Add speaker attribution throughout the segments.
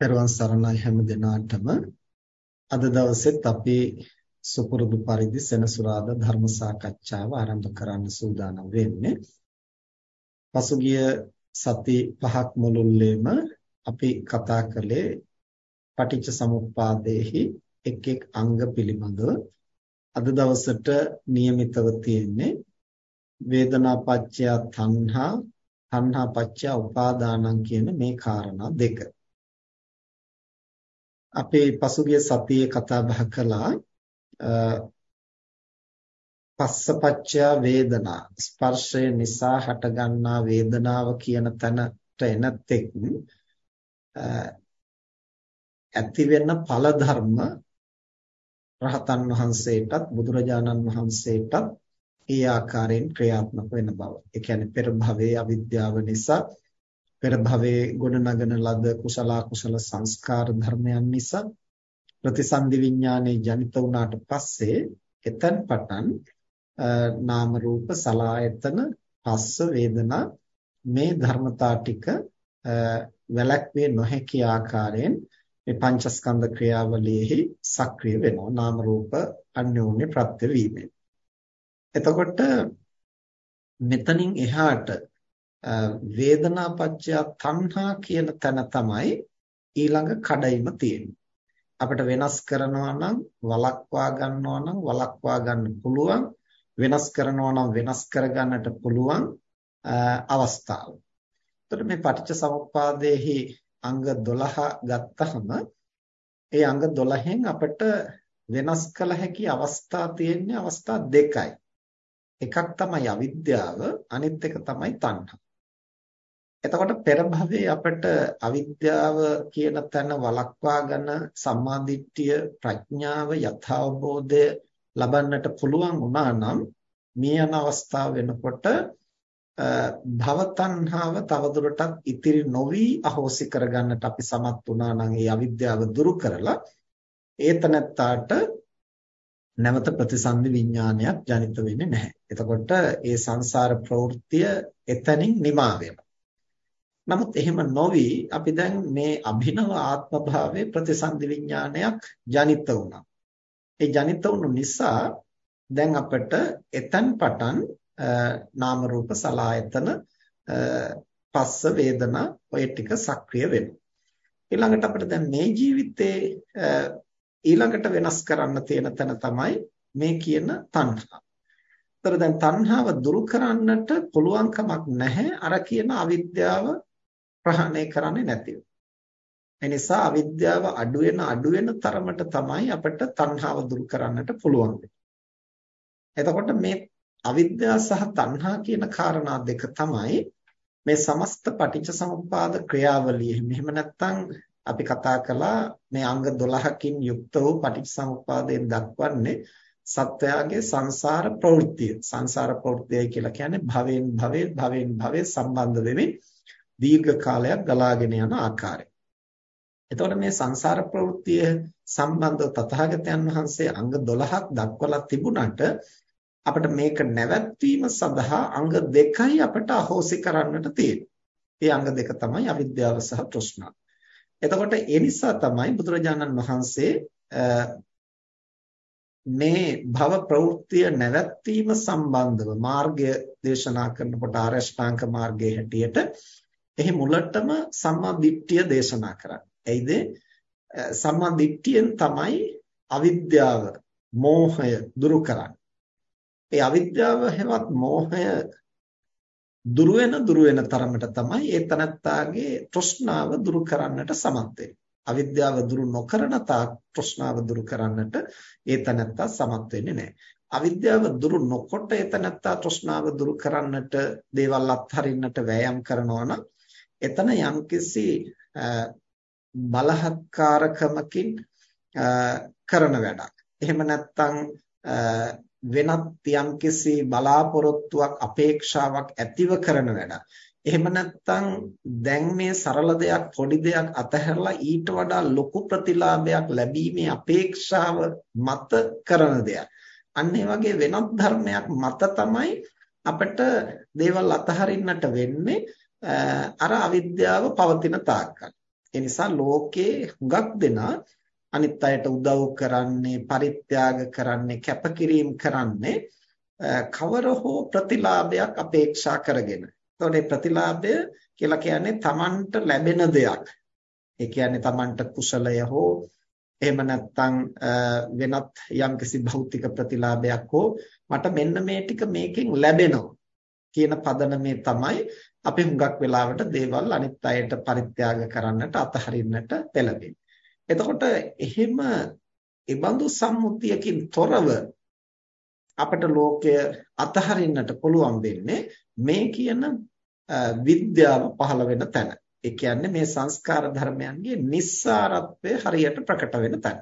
Speaker 1: පෙරවන් සරණයි හැම දිනාටම අද දවසෙත් අපි සුපුරුදු පරිදි සෙනසුරාදා ධර්ම සාකච්ඡාව ආරම්භ කරන්න සූදානම් වෙන්නේ. පසුගිය සති පහක් මුළුල්ලේම අපි කතා කළේ පටිච්ච සමුප්පාදයේහි එක් එක් අංග පිළිබඳව අද දවසට નિયમિતව තියෙන්නේ වේදනාපච්චය තණ්හා තණ්හාපච්චය උපාදානං කියන මේ காரணා දෙක. අපේ පසුගිය සතියේ කතා බහ කළා පස්සපච්චය වේදනා ස්පර්ශය නිසා හටගන්නා වේදනාව කියන තැනට එනතෙක් ඇති වෙන ඵල ධර්ම රහතන් වහන්සේටත් බුදුරජාණන් වහන්සේටත් ඒ ආකාරයෙන් ක්‍රියාත්මක වෙන බව. ඒ කියන්නේ පෙර භවයේ අවිද්‍යාව නිසා පෙර භවයේ ගොඩනගන ලද කුසල කුසල සංස්කාර ධර්මයන් නිසා ප්‍රතිසන්දි විඥානේ ජනිත වුණාට පස්සේ එතෙන් පටන් නාම රූප සලායතන පස්ස වේදනා මේ ධර්මතා ටික වැළැක්වේ නොහැකි ආකාරයෙන් මේ පංචස්කන්ධ ක්‍රියාවලියෙහි සක්‍රිය වෙනවා. නාම රූප අන්‍යෝන්‍ය ප්‍රත්‍ය වීමෙන්. එතකොට මෙතනින් එහාට වේදනාපච්චය තණ්හා කියන තැන තමයි ඊළඟ කඩයිම තියෙන්නේ. අපිට වෙනස් කරනවා නම් වළක්වා ගන්නවා නම් වළක්වා ගන්න පුළුවන් වෙනස් කරනවා නම් වෙනස් කරගන්නට පුළුවන් අවස්ථාව. එතකොට මේ පටිච්ච සමුප්පාදයේහි අංග 12 ගත්තහම ඒ අංග 12න් අපිට වෙනස් කළ හැකි අවස්ථා තියෙන්නේ අවස්ථා දෙකයි. එකක් තමයි අවිද්‍යාව අනිත් එක තමයි තණ්හා. එතකොට පෙර භවයේ අපිට අවිද්‍යාව කියන තැන වළක්වා ගන්න සම්මාදිට්ඨිය ප්‍රඥාව යථාබෝධය ලබන්නට පුළුවන් වුණා නම් මේ යන අවස්ථාව වෙනකොට භව තණ්හාව තවදුරටත් ඉතිරි නොවි අහෝසි කරගන්නට අපි සමත් වුණා නම් ඒ අවිද්‍යාව දුරු කරලා ඒතනත්තාට නැවත ප්‍රතිසන්දි විඥානයක් ජනිත වෙන්නේ නැහැ. එතකොට ඒ සංසාර ප්‍රවෘත්තිය එතනින් නිමා වෙනවා. නමුත් එහෙම නොවි අපි දැන් මේ අභිනව ආත්ම භාවයේ ප්‍රතිසන්දි විඥානයක් ජනිත වුණා. ඒ ජනිත වුණු නිසා දැන් අපිට එතන් පටන් නාම රූප සලායතන පස්ස වේදනා ඔය ටික සක්‍රිය වෙනවා. ඊළඟට අපිට දැන් මේ ජීවිතේ ඊළඟට වෙනස් කරන්න තියෙන තැන තමයි මේ කියන තණ්හා. ඒතර දැන් තණ්හාව දුරු කරන්නට පුළුවන් කමක් නැහැ අර කියන අවිද්‍යාව ප්‍රහාණය කරන්නේ නැතිව. ඒ නිසා අවිද්‍යාව අඩු වෙන අඩු වෙන තරමට තමයි අපිට තණ්හාව දුරු කරන්නට පුළුවන් එතකොට මේ අවිද්‍යාව සහ තණ්හා කියන කාරණා දෙක තමයි මේ සමස්ත පටිච්ච සමුප්පාද ක්‍රියාවලිය. මෙහෙම නැත්නම් අපි කතා කළා මේ අංග 12කින් යුක්ත වූ පටිච්ච සමුප්පාදයෙන් දක්වන්නේ සත්වයාගේ සංසාර ප්‍රවෘත්තිය. සංසාර ප්‍රවෘත්තිය කියලා කියන්නේ භවෙන් භවෙ භවෙන් භවෙ සම්බන්ධ වෙමින් දීර්ඝ කාලයක් ගලාගෙන යන ආකාරය. එතකොට මේ සංසාර ප්‍රවෘත්තිය සම්බන්ධව තථාගතයන් වහන්සේ අංග 12ක් දක්වලා තිබුණාට අපිට මේක නැවැත්වීම සඳහා අංග දෙකයි අපිට අහෝසි කරන්නට තියෙන්නේ. ඒ අංග දෙක තමයි අවිද්‍යාව සහ තෘෂ්ණාව. එතකොට ඒ නිසා තමයි බුදුරජාණන් වහන්සේ මේ භව ප්‍රවෘත්තිය නැවැත්වීම සම්බන්ධව මාර්ගය දේශනා කරනකොට ආරෂ්ඨාංග මාර්ගයේ හැටියට එහි මුලටම සම්මා දිට්ඨිය දේශනා කරන්නේ. එයිද සම්මා දිට්ඨියෙන් තමයි අවිද්‍යාව, මෝහය දුරු කරන්නේ. ඒ අවිද්‍යාව හැවත් මෝහය දුරු වෙන දුරු වෙන තරමට තමයි ඒ තනත්තාගේ තෘෂ්ණාව දුරු කරන්නට සමත් අවිද්‍යාව දුරු නොකරන තාක් තෘෂ්ණාව දුරු කරන්නට ඒ තනත්තා සමත් වෙන්නේ නැහැ. අවිද්‍යාව දුරු නොකොට ඒ තනත්තා තෘෂ්ණාව දුරු කරන්නට දේවල් අත්හරින්නට වෑයම් කරනවා නම් එතන යම්කිසි බලහත්කාරකමකින් කරන වැඩක්. එහෙම නැත්නම් වෙනත් යම්කිසි බලාපොරොත්තුවක් අපේක්ෂාවක් ඇතිව කරන වැඩක්. එහෙම නැත්නම් දැන් මේ සරල දෙයක් පොඩි දෙයක් අතහැරලා ඊට වඩා ලොකු ප්‍රතිලාභයක් ලැබීමේ අපේක්ෂාව මත කරන දෙයක්. අන්න වගේ වෙනත් ධර්මයක් මත තමයි අපිට දේවල් අතහරින්නට වෙන්නේ අර අවිද්‍යාව පවතින තාක්කල්. ඒ නිසා ලෝකේ හුඟක් දෙනා අනිත් අයට උදව් කරන්නේ පරිත්‍යාග කරන්නේ කැපකිරීම කරන්නේ කවර හෝ ප්‍රතිලාභයක් අපේක්ෂා කරගෙන. එතකොට මේ ප්‍රතිලාභය කියලා කියන්නේ Tamanට ලැබෙන දෙයක්. ඒ කියන්නේ Tamanට කුසලය හෝ එහෙම නැත්නම් වෙනත් යම්කිසි භෞතික ප්‍රතිලාභයක් හෝ මට මෙන්න මේ ටික මේකෙන් ලැබෙනවා කියන පදනමේ තමයි අපි හුඟක් වෙලාවට දේවල් අනිත් අයට පරිත්‍යාග කරන්නට අතහරින්නට පෙළඹෙන්නේ. එතකොට එහෙම ඉබඳු සම්මුතියකින් තොරව අපට ලෝකය අතහරින්නට පුළුවන් වෙන්නේ මේ කියන විද්‍යාව පහළ වෙන තැන. ඒ කියන්නේ මේ සංස්කාර ධර්මයන්ගේ නිස්සාරත්වය හරියට ප්‍රකට වෙන තැන.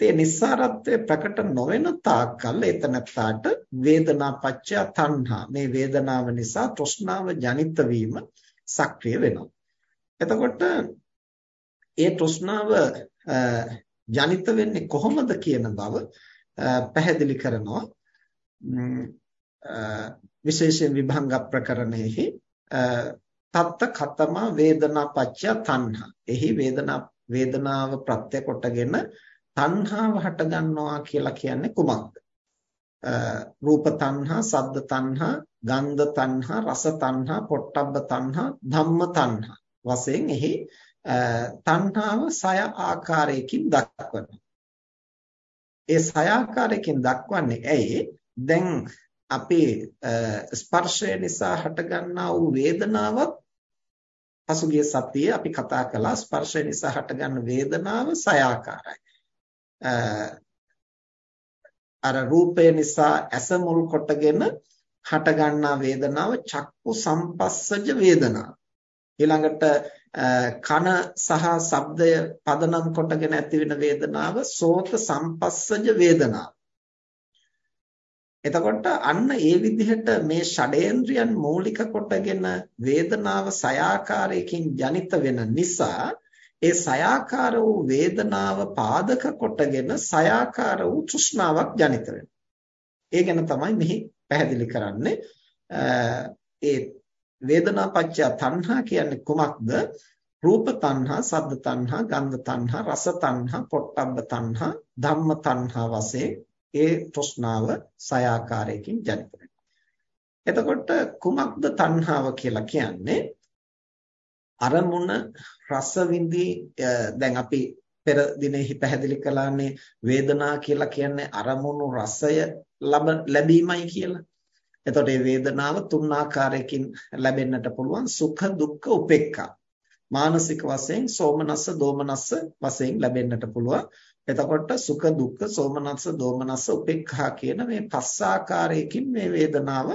Speaker 1: ඒ නිස්සාරත්වය ප්‍රකට නොවන තාක්කල් එතනත්තාට වේදනා පච්චය තණ්හා මේ වේදනාව නිසා තෘෂ්ණාව ජනිත වීම සක්‍රිය වෙනවා. එතකොට ඒ තෘෂ්ණාව ජනිත වෙන්නේ කොහොමද කියන බව පැහැදිලි කරනවා විශේෂයෙන් විභංග ප්‍රකරණයෙහි තත්ත කතම වේදනා පච්චය තණ්හා. එහි වේදනා වේදනාව ප්‍රත්‍ය කොටගෙන තණ්හාව හට ගන්නවා කියලා කියන්නේ කුමක්ද? රූප තණ්හා, සද්ද තණ්හා, ගන්ධ තණ්හා, රස තණ්හා, පොට්ටබ්බ තණ්හා, ධම්ම තණ්හා වශයෙන් එහි තණ්හාව සය ආකාරයකින් දක්වනවා. ඒ සය ආකාරයකින් දක්වන්නේ ඇයි? දැන් අපේ ස්පර්ශය නිසා හටගන්නා වූ වේදනාවත් පසුගිය සතියේ අපි කතා කළා ස්පර්ශය නිසා හටගන්න වේදනාව සය ආකාරයි. අර රූපය නිසා ඇස මුල් කොටගෙන හටගන්නා වේදනාව චක්කු සම්පස්සජ වේදනාව. ඊළඟට කන සහ ශබ්දය පදනම් කොටගෙන ඇතිවෙන වේදනාව සෝත සම්පස්සජ වේදනාව. එතකොට අන්න ඒ විදිහට මේ ෂඩේන්ද්‍රයන් මූලික කොටගෙන වේදනාව සයාකාරයකින් ජනිත වෙන නිසා ඒ සයාකාර වූ වේදනාව පාදක කොටගෙන සයාකාර වූ තෘෂ්ණාවක් ජනිත වෙනවා. ඒ ගැන තමයි මෙහි පැහැදිලි කරන්නේ. ඒ වේදනා පත්‍ය තණ්හා කියන්නේ කුමක්ද? රූප තණ්හා, සද්ද තණ්හා, ගන්ධ තණ්හා, රස තණ්හා, පොට්ටබ්බ තණ්හා, ධම්ම තණ්හා වශයෙන් ඒ තෘෂ්ණාව සය ආකාරයකින් ජනිත එතකොට කුමක්ද තණ්හාව කියලා කියන්නේ? අරමුණ රස විඳි දැන් අපි පෙර දිනෙහි පැහැදිලි කළානේ වේදනා කියලා කියන්නේ අරමුණු රසය ලැබීමයි කියලා. එතකොට මේ වේදනාව තුන් ආකාරයකින් ලැබෙන්නට පුළුවන් සුඛ දුක්ඛ උපේක්ඛා. මානසික වශයෙන් සෝමනස්ස දෝමනස්ස වශයෙන් ලැබෙන්නට පුළුවන්. එතකොට සුඛ දුක්ඛ සෝමනස්ස දෝමනස්ස උපේක්ඛා කියන මේ පස් ආකාරයකින් මේ වේදනාව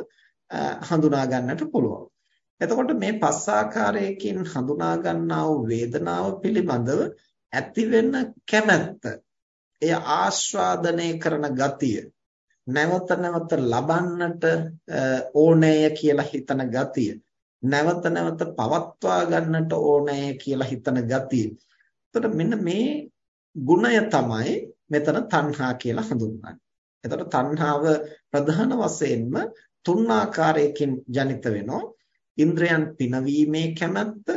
Speaker 1: හඳුනා ගන්නට පුළුවන්. එතකොට මේ පස් ආකාරයකින් හඳුනා ගන්නා වූ වේදනාව පිළිබඳව ඇතිවෙන කැමැත්ත එය ආස්වාදනය කරන ගතිය නැවත නැවත ලබන්නට ඕනෑය කියලා හිතන ගතිය නැවත නැවත පවත්වා ගන්නට ඕනෑය කියලා හිතන ගතිය. එතකොට මෙන්න මේ ගුණය තමයි මෙතන තණ්හා කියලා හඳුන්වන්නේ. එතකොට තණ්හාව ප්‍රධාන වශයෙන්ම තුන් ආකාරයකින් ජනිත වෙනවා. ඉන්ද්‍රයන් පිනවීමේ කැමැත්ත,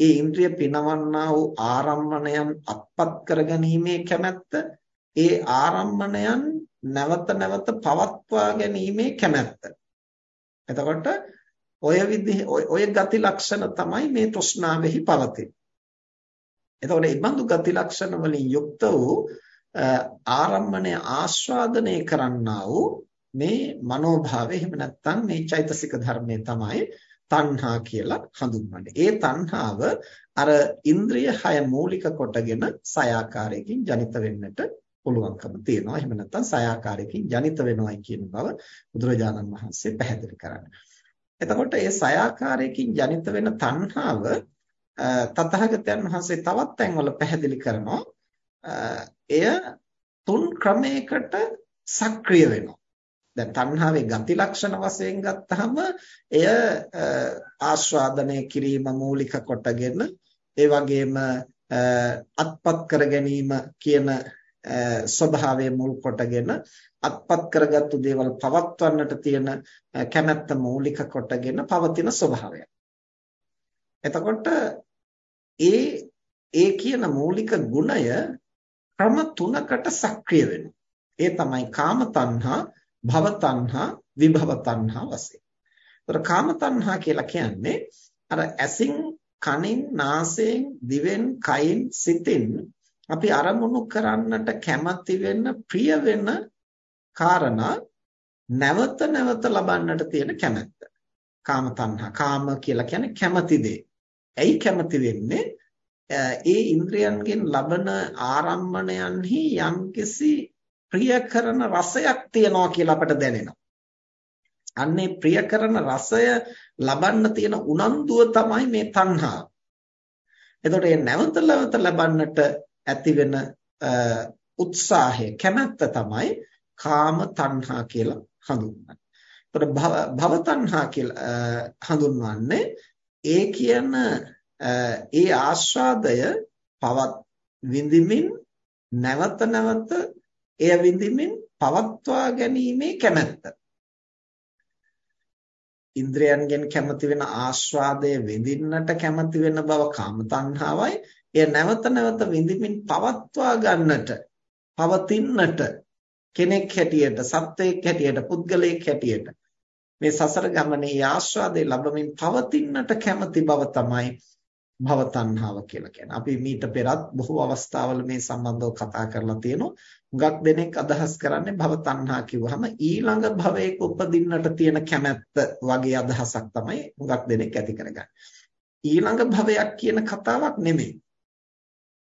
Speaker 1: ඒ ඉන්ද්‍රිය පිනවන්නා වූ ආරම්මණයන් අත්පත් කරගැනීමේ කැමැත්ත, ඒ ආරම්මණයන් නැවත නැවත පවත්වා ගැනීමේ කැමැත්ත. එතකොට ඔය විදිහ ඔය ගති ලක්ෂණ තමයි මේ තෘෂ්ණාවෙහි පවතින්නේ. එතකොට මේ බඳු ගති ලක්ෂණ වලින් යුක්ත වූ ආරම්මණය ආස්වාදනය කරන්නා වූ මේ මනෝභාවය එහෙම නැත්නම් මේ චෛතසික ධර්මයේ තමයි තණ්හා කියලා හඳුන්වන්නේ. ඒ තණ්හාව අර ඉන්ද්‍රිය හය මූලික කොටගෙන සයාකාරයකින් ජනිත වෙන්නට පුළුවන්කම තියෙනවා. එහෙම නැත්නම් සයාකාරයකින් ජනිත වෙනවයි කියන බව බුදුරජාණන් වහන්සේ පැහැදිලි කරන්නේ. එතකොට මේ සයාකාරයකින් ජනිත වෙන තණ්හාව තථාගතයන් වහන්සේ තවත් තැන්වල පැහැදිලි කරනවා එය තුන් ක්‍රමයකට සක්‍රිය වෙනවා. දැන් තණ්හාවේ ගති ලක්ෂණ වශයෙන් ගත්තහම එය ආස්වාදනය කිරීම මූලික කොටගෙන ඒ වගේම අත්පත් කර ගැනීම කියන ස්වභාවය මුල් කොටගෙන අත්පත් කරගත්තු දේවල් පවත්වන්නට තියෙන කැමැත්ත මූලික කොටගෙන පවතින ස්වභාවය. එතකොට ඒ ඒ කියන මූලික ගුණය ක්‍රම තුනකට සක්‍රිය වෙනවා. ඒ තමයි කාම තණ්හා, භව තණ්හා, විභව තණ්හා වශයෙන්. ඒතර කාම තණ්හා කියලා කියන්නේ අර ඇසින්, කනින්, නාසයෙන්, දිවෙන්, කයින්, සිතින් අපි අරමුණු කරන්නට කැමති වෙන, ප්‍රිය වෙන කාරණා නැවත නැවත ලබන්නට තියෙන කැමැත්ත. කාම තණ්හා. කාම කියලා කියන්නේ කැමති දේ. ඇයි කැමති වෙන්නේ? ඒ ඉන්ද්‍රයන්ගෙන් ලබන ආරම්මණයන්හි යම්කිසි ප්‍රිය කරන රසයක් තියනවා කියලා අපට දැනෙනවා. අන්නේ ප්‍රිය කරන රසය ලබන්න තියෙන උනන්දුව තමයි මේ තණ්හාව. එතකොට මේ නැවත නැවත ලබන්නට ඇති වෙන උත්සාහය කැමැත්ත තමයි කාම තණ්හා කියලා හඳුන්වන්නේ. එතකොට භව තණ්හා කියලා හඳුන්වන්නේ ඒ කියන ඒ ආස්වාදය පවත් විඳිමින් නැවත නැවත එය විඳිමින් පවත්වා ගැනීමේ කැමැත්ත. ඉන්ද්‍රයන්ගෙන් කැමති වෙන ආස්වාදය විඳින්නට කැමති වෙන බව කාම තණ්හාවයි. එය නැවත නැවත විඳිමින් පවත්වා ගන්නට, පවතින්නට කෙනෙක් හැටියට, සත්වයෙක් හැටියට, පුද්ගලයෙක් හැටියට මේ සසර ගමනේ ආස්වාදේ ලැබමින් පවතින්නට කැමති බව තමයි භව තණ්හාව කියලා කියන්නේ. අපි මීට පෙරත් බොහෝ අවස්ථාවල මේ සම්බන්ධව කතා කරලා තියෙනවා. හුඟක් දෙනෙක් අදහස් කරන්නේ භව තණ්හා කිව්වහම ඊළඟ භවයක උපදින්නට තියෙන කැමැත්ත වගේ අදහසක් තමයි හුඟක් දෙනෙක් ඇති කරගන්නේ. ඊළඟ භවයක් කියන කතාවක් නෙමෙයි.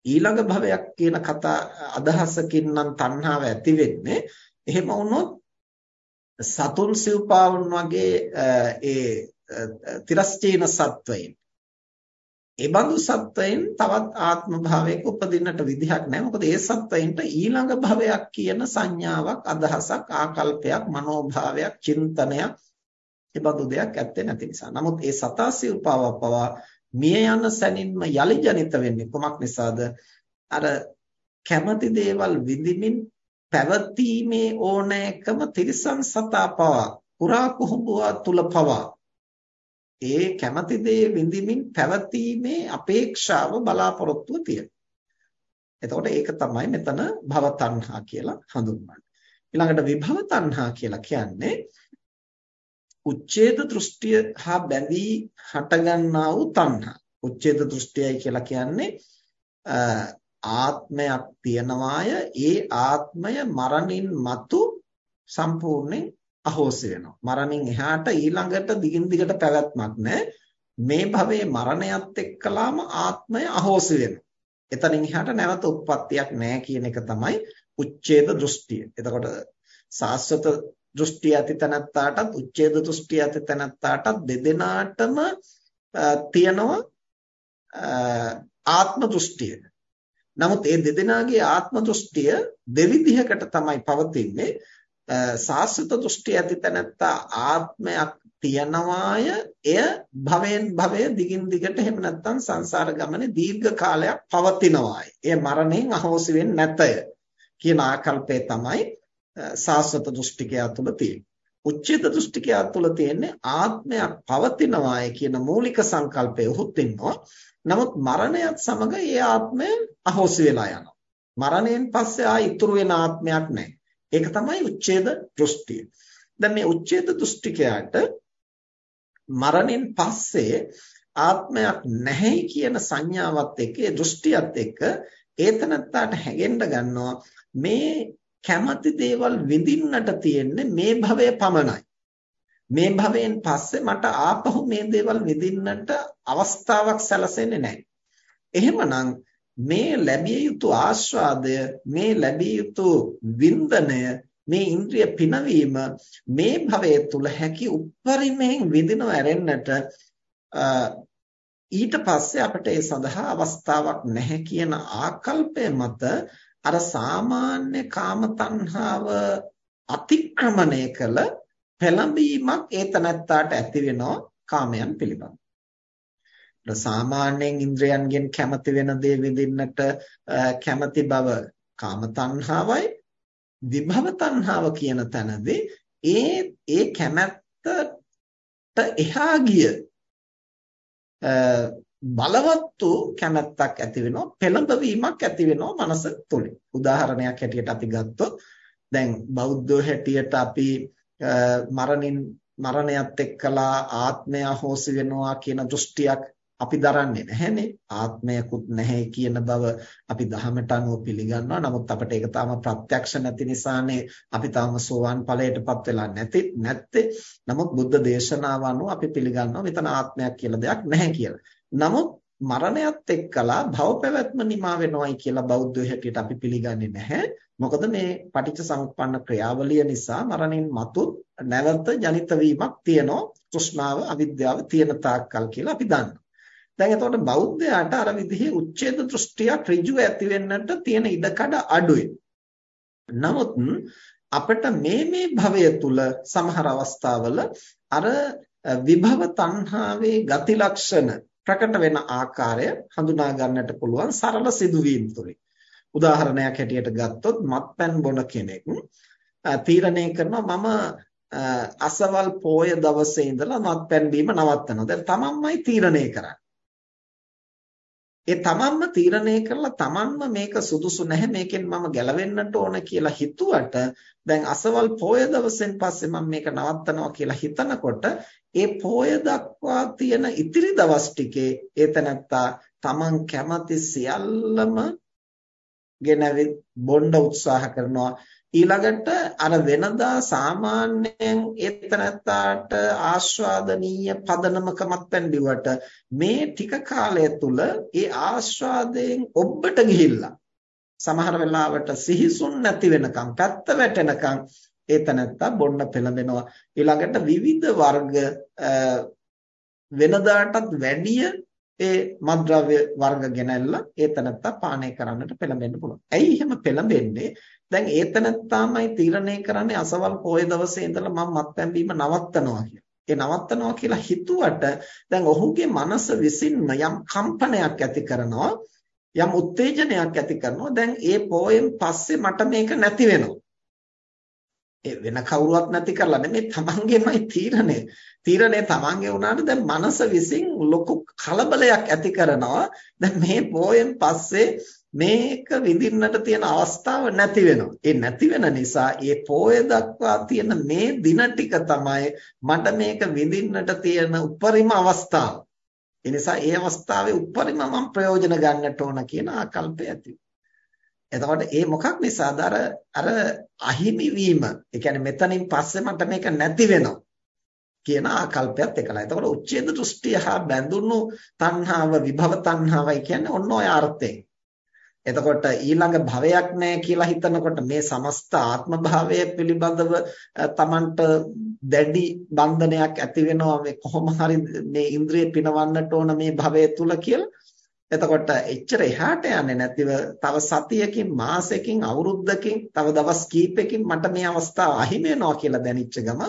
Speaker 1: ඊළඟ භවයක් කියන කතා අදහසකින් නම් තණ්හාව ඇති වෙන්නේ. එහෙම වුණොත් සතුන් සිව්පාවුන් වගේ ඒ තිරස්චීන සත්වයින් ඒ බඳු සත්වයන් තවත් ආත්ම භාවයක උපදින්නට විදිහක් නැහැ. මොකද ඒ සත්වයින්ට ඊළඟ භවයක් කියන සංඥාවක්, අදහසක්, ආකල්පයක්, මනෝභාවයක්, චින්තනයක් ඒ බඳු දෙයක් ඇත්තේ නැති නිසා. නමුත් ඒ සතාසී උපාව පවා මිය යන සැනින්ම යලි ජනිත වෙන්නේ කොමක් නිසාද? අර කැමති දේවල් විඳිමින් පැවතීමේ ඕනෑකම තිරිසන් සතා පවා පුරා කුහුඹුවා තුල පවා ඒ කැමති දේ විඳිමින් පැවතීමේ අපේක්ෂාව බලාපොරොත්තුව තියෙනවා. එතකොට ඒක තමයි මෙතන භව තණ්හා කියලා හඳුන්වන්නේ. ඊළඟට විභව තණ්හා කියලා කියන්නේ උච්ඡේද දෘෂ්ටිය හා බැඳී හටගන්නා වූ තණ්හා. උච්ඡේද දෘෂ්ටියයි කියලා කියන්නේ ආත්මයක් තියනවාය ඒ ආත්මය මරණින් මතු සම්පූර්ණයෙන් අහෝසි වෙනවා. මරණින් එහාට ඊළඟට දිගින් දිගට පැවැත්මක් නැහැ. මේ භවයේ මරණයත් එක්කලාම ආත්මය අහෝසි වෙනවා. එතනින් එහාට නැවත උත්පත්තියක් නැහැ කියන එක තමයි උච්ඡේද දෘෂ්ටිය. එතකොට සාස්වත දෘෂ්ටිය ඇති තැනත්තාටත් උච්ඡේද දෘෂ්ටිය ඇති තැනත්තාටත් දෙදෙනාටම තියෙනවා ආත්ම දෘෂ්ටිය. නමුත් මේ දෙදෙනාගේ ආත්ම දෘෂ්ටිය දෙවිධයකට තමයි පවතින්නේ. සාස්වත දෘෂ්ටි ඇති තැනත්තා ආත්මයක් තියනවාය එය භවෙන් භවය දිගින් දිගට එහෙම නැත්නම් සංසාර ගමනේ දීර්ඝ කාලයක් පවතිනවාය. එය මරණයෙන් අහෝසි වෙන්නේ නැතය කියන ආකල්පය තමයි සාස්වත දෘෂ්ටිකයා තුළ තියෙන්නේ. උච්චේත දෘෂ්ටිකයා තුළ තියෙන්නේ ආත්මයක් පවතිනවාය කියන මූලික සංකල්පය උහුත් ඉන්නවා. නමුත් මරණයත් සමග ඒ ආත්මය අහෝසි වෙලා යනවා. මරණයෙන් පස්සේ ආ ඉතුරු වෙන ආත්මයක් නැහැ. ඒක තමයි උච්ඡේද දෘෂ්ටිය. දැන් මේ උච්ඡේද දෘෂ්ටිකයාට මරණයෙන් පස්සේ ආත්මයක් නැහැයි කියන සංඥාවත් එක්ක ඒ දෘෂ්ටියත් එක්ක ඒතනත්තාට හැගෙන්න ගන්නවා මේ කැමති දේවල් විඳින්නට තියෙන්නේ මේ භවය පමණයි. මේ භවයෙන් පස්සේ මට ආපහු මේ දේවල් විඳින්නට අවස්ථාවක් සැලසෙන්නේ නැහැ. එහෙමනම් මේ ලැබිය යුතු ආස්වාදය මේ ලැබිය යුතු වින්දනය මේ ඉන්ද්‍රිය පිනවීම මේ භවයේ තුල හැකි උපරිමයෙන් විඳිනව ඇරෙන්නට ඊට පස්සේ අපිට ඒ සඳහා අවස්ථාවක් නැහැ කියන ආකල්පය මත අර සාමාන්‍ය කාම තණ්හාව අතික්‍රමණය කළ පෙළඹීමක් ඒ තනත්තාට ඇති වෙනවා කාමයන් පිළිබඳ. සාමාන්‍යයෙන් ඉන්ද්‍රයන්ගෙන් කැමති වෙන දේ විඳින්නට කැමති බව කාම තණ්හාවයි විභව තණ්හාව කියන තැනදී ඒ ඒ කැමැත්තට එහා ගිය බලවත් වූ කැමැත්තක් ඇති වෙනවා පෙළඹවීමක් ඇති වෙනවා මනස තුළින්. උදාහරණයක් හැටියට අපි ගත්තොත් දැන් බෞද්ධ හැටියට අපි මරණින් මරණයත් එක්කලා ආත්මය හොසි වෙනවා කියන දෘෂ්ටියක් අපි දරන්නේ නැහැනේ. ආත්මයකුත් නැහැ කියන බව අපි දහමට අනුව පිළිගන්නවා. නමුත් අපිට ඒක තාම ප්‍රත්‍යක්ෂ නැති නිසානේ. අපි තාම සෝවාන් ඵලයටපත් වෙලා නැති නැත්තේ. නමුත් බුද්ධ දේශනාව අනුව අපි පිළිගන්නවා මෙතන ආත්මයක් කියලා දෙයක් නැහැ කියලා. නමුත් මරණයත් එක්කලා භව පැවැත්ම නිමා වෙනවයි කියලා බෞද්ධ හැටියට අපි පිළිගන්නේ නැහැ. මොකද මේ පටිච්ච සමුප්පන්න ක්‍රියාවලිය නිසා මරණින් මතු නැවත ජනිත වීමක් තියෙනවා. තෘෂ්ණාව අවිද්‍යාව තියෙන තාක්කල් කියලා අපි දන්නවා. දැන් එතකොට බෞද්ධයාට අර විදිහේ උච්ඡේද දෘෂ්ටියක් ඍජුව ඇති වෙන්නට තියෙන ඉඩකඩ අඩුයි. නමුත් අපිට මේ මේ භවය තුල සමහර අවස්ථාවල අර විභව තණ්හාවේ ගති ලක්ෂණ ප්‍රකට වෙන ආකාරය හඳුනා ගන්නට පුළුවන් සරල සිදුවීම් තුලින්. උදාහරණයක් හැටියට ගත්තොත් මත්පැන් බොන කෙනෙක් තීරණය කරනවා මම අසවල් පෝය දවසේ ඉඳලා මත්පැන් බීම නවත්තනවා. දැන් තමන්මයි තීරණය කරන්නේ. ඒ තමන්ම තීරණය කරලා තමන්ම මේක සුදුසු නැහැ මේකෙන් මම ගැලවෙන්නට ඕන කියලා හිතුවට දැන් අසවල් පොය දවසෙන් පස්සේ මම මේක නවත්තනවා කියලා හිතනකොට ඒ පොය දක්වා තියෙන ඉතිරි දවස් ටිකේ ඒ තැනත්තා තමන් කැමති සියල්ලම ගෙනවිත් බොණ්ඩ උත්සාහ කරනවා. ඊළඟට අර වෙනදා සාමාන්‍යයෙන් ඒතනත්තාට ආස්වාදනීය පදනමක මත්පැන් බිවට මේ ටික කාලය තුල ඒ ආස්වාදයෙන් ඔබට ගිහිල්ලා සමහර වෙලාවට සිහිසුන් නැති වෙනකම් පැත්ත වැටෙනකම් ඒතනත්තා බොන්න පෙළඹෙනවා. ඊළඟට විවිධ වර්ග වෙනදාටත් වැඩිය ඒ මත්ද්‍රව්‍ය වර්ග ගෙනල්ලා ඒ තනත්තා පානය කරන්නට පෙළඹෙන්න පුළුවන්. ඇයි එහෙම පෙළඹෙන්නේ? දැන් ඒ තනත්තාමයි තීරණය කරන්නේ අසවල් පොය දවසේ ඉඳලා මම මත්පැන් බීම නවත්තනවා කියලා. ඒ නවත්තනවා කියලා හිතුවට දැන් ඔහුගේ මනස විසින්ම යම් කම්පනයක් ඇති කරනවා යම් උත්තේජනයක් ඇති කරනවා දැන් ඒ පොයෙන් පස්සේ මට මේක නැති වෙනවා ඒ වෙන කවුරුවත් නැති කරලා නෙමෙයි තමන්ගේමයි තීරණය. තීරණය තමන්ගේ වුණාට දැන් මනස විසින් ලොකු කලබලයක් ඇති කරනවා. දැන් මේ පොයෙන් පස්සේ මේක විඳින්නට තියෙන අවස්ථාව නැති වෙනවා. ඒ නැති වෙන නිසා ඒ පොය දක්වා තියෙන මේ දින ටික තමයි මට මේක විඳින්නට තියෙන උපරිම අවස්ථාව. ඒ නිසා ඒ අවස්ථාවේ උපරිම මම ප්‍රයෝජන ගන්නට ඕන කියන ආකල්පය ඇති එතකොට ඒ මොකක් නිසාද අර අර අහිමි වීම ඒ කියන්නේ මෙතනින් පස්සේ මට මේක නැති වෙනවා කියන ආකල්පයත් එකලා. එතකොට උච්ඡේද දෘෂ්ටිය හා බැඳුණු තණ්හාව විභව තණ්හාවයි කියන්නේ ඔන්න ඔය අර්ථයෙන්. එතකොට ඊළඟ භවයක් නැහැ කියලා හිතනකොට මේ සමස්ත ආත්ම භාවය පිළිබඳව Tamanට දැඩි බන්ධනයක් ඇති වෙනවා මේ කොහොම හරි මේ ඉන්ද්‍රිය පිනවන්නට ඕන මේ භවය තුල කියලා එතකොට එච්චර එහාට යන්නේ නැතිව තව සතියකින් මාසෙකින් අවුරුද්දකින් තව දවස් කීපයකින් මට මේ අවස්ථාව අහිමි වෙනවා කියලා දැනෙච්ච ගම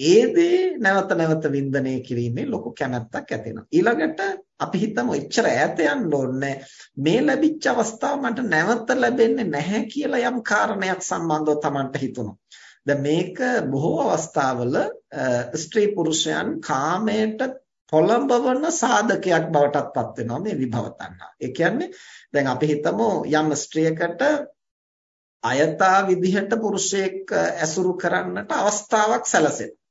Speaker 1: ඒ දේ නැවත නැවත වින්දනය කිරීමේ ලොකු කැමැත්තක් ඇති වෙනවා. ඊළඟට අපි හිතමු එච්චර ඈත යන්න ඕනේ. මේ ලැබිච්ච අවස්ථාව මට නැවත ලැබෙන්නේ නැහැ කියලා යම් කාරණයක් සම්බන්ධව Tamanට හිතුණා. දැන් මේක බොහෝ අවස්ථාවල ස්ත්‍රී පුරුෂයන් කාමයට පොළඹවන සාධකයක් බවටත් පත් වෙනවා මේ විභව තණ්හා. ඒ කියන්නේ දැන් අපි හිතමු යම් ස්ත්‍රියකට අයථා විදිහට පුරුෂයෙක් ඇසුරු කරන්නට අවස්ථාවක් සැලසෙනවා.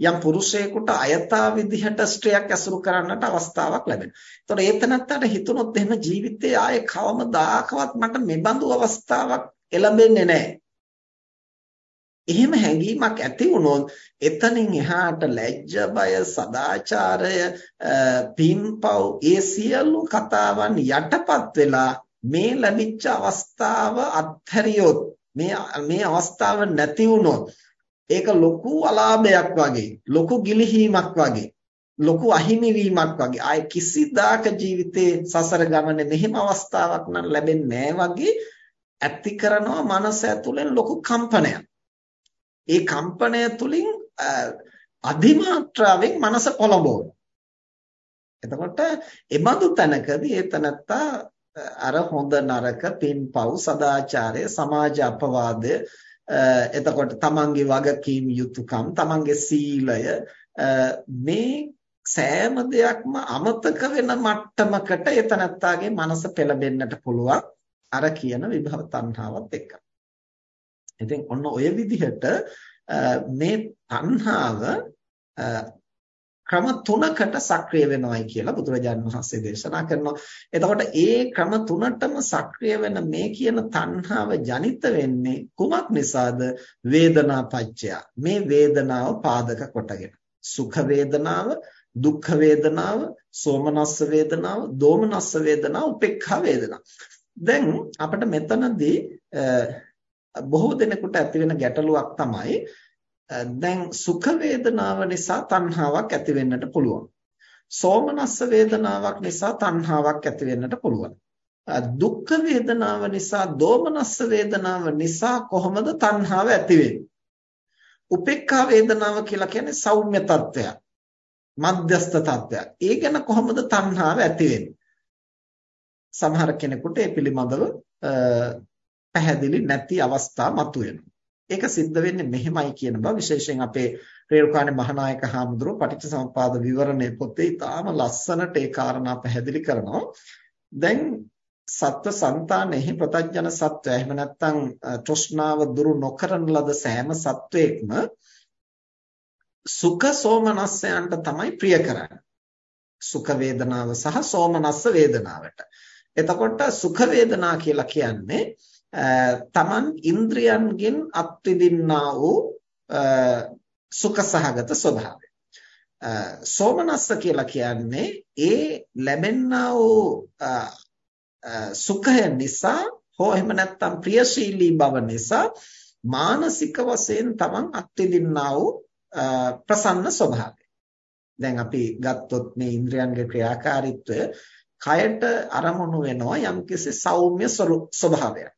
Speaker 1: යම් පුරුෂයෙකුට අයථා විදිහට ස්ත්‍රියක් ඇසුරු කරන්නට අවස්ථාවක් ලැබෙනවා. ඒතකොට ඒතනත්තට හිතුනොත් එහෙම ජීවිතේ ආයේ කවමදාකවත් මට මෙබඳු අවස්ථාවක් එළඹෙන්නේ නැහැ. එහෙම හැඟීමක් ඇති වුණොත් එතනින් එහාට ලැජ්ජ බය සදාචාරය පින්පව් ඒ සියලු කතාවන් යටපත් වෙලා මේ ලැබිච්ච අවස්ථාව අත්හැරියොත් මේ මේ අවස්ථාව නැති වුණොත් ඒක ලොකු අලාභයක් වගේ ලොකු ගිලිහීමක් වගේ ලොකු අහිමි වීමක් වගේ ආය කිසිදාක ජීවිතේ සසර ගමනේ මෙහෙම අවස්ථාවක් නම් ලැබෙන්නේ නැහැ වගේ ඇති කරනවා මනස ඇතුලෙන් ලොකු කම්පනයක්. ඒ කම්පනය තුලින් අධිමාත්‍රාවෙන් මනස පොළඹවන. එතකොට එබඳු තැනකදී ඒ තනත්තා අර හොඳ නරක පින්පව් සදාචාරය සමාජ අපවාදය එතකොට තමන්ගේ වගකීම් යුතුයකම් තමන්ගේ සීලය මේ සෑම දෙයක්ම අමතක වෙන මට්ටමකට එතනත්තාගේ මනස පෙළඹෙන්නට පුළුවන් අර කියන විභව තණ්හාවත් එක්ක. ඉතින් ඔන්න ඔය විදිහට මේ තණ්හාව ක්‍රම තුනකට සක්‍රිය වෙනවයි කියලා බුදුරජාණන් වහන්සේ දේශනා කරනවා. එතකොට ඒ ක්‍රම තුනටම සක්‍රිය වෙන මේ කියන තණ්හාව ජනිත වෙන්නේ කුමක් නිසාද? වේදනා පත්‍ය. මේ වේදනාව පාදක කොටගෙන. සුඛ වේදනාව, දුක්ඛ වේදනාව, සෝමනස්ස වේදනාව, දෝමනස්ස වේදනාව, උපේක්ඛා වේදනාව. දැන් අපිට මෙතනදී බොහෝ දෙනෙකුට ඇති වෙන ගැටලුවක් තමයි දැන් සුඛ වේදනාව නිසා තණ්හාවක් ඇති වෙන්නට පුළුවන්. සෝමනස්ස වේදනාවක් නිසා තණ්හාවක් ඇති වෙන්නට පුළුවන්. දුක්ඛ වේදනාව නිසා දෝමනස්ස වේදනාව නිසා කොහොමද තණ්හාව ඇති වෙන්නේ? උපේක්ඛා වේදනාව කියලා කියන්නේ සෞම්‍ය තත්වයක්. මධ්‍යස්ථ තත්වයක්. ඒ ගැන කොහොමද තණ්හාව ඇති වෙන්නේ? සමහර කෙනෙකුට ඒ පිළිබඳව පැහැදිලි නැති අවස්ථා මතුවෙනවා. ඒක සිද්ධ වෙන්නේ මෙහෙමයි කියන බව විශේෂයෙන් අපේ රේරුකාණේ මහානායක හාමුදුරුවෝ පටිච්චසමුපාද විවරණේ පොතේ ඉතාම ලස්සනට ඒ කාරණා පැහැදිලි කරනවා. දැන් සත්ව సంతානෙහි ප්‍රතඥන සත්වය එහෙම නැත්නම් තෘෂ්ණාව දුරු නොකරන ලද සෑම සත්වයක්ම සුඛ සෝමනස්සයන්ට තමයි ප්‍රිය කරන්නේ. සුඛ වේදනාව සහ සෝමනස්ස වේදනාවට. එතකොට සුඛ වේදනා කියලා කියන්නේ තමන් ඉන්ද්‍රියන්ගෙන් අත්විඳින්නා වූ සුඛසහගත ස්වභාවය. සෝමනස්ස කියලා කියන්නේ ඒ ලැබෙන්නා වූ සුඛය නිසා හෝ එහෙම නැත්නම් ප්‍රියශීලී බව නිසා මානසික වශයෙන් තමන් අත්විඳින්නා වූ ප්‍රසන්න ස්වභාවය. දැන් අපි ගත්තොත් මේ ඉන්ද්‍රයන්ගේ ක්‍රියාකාරීත්වය කයට අරමුණු වෙනවා යම්කිසි සෞම්‍ය ස්වභාවයක්.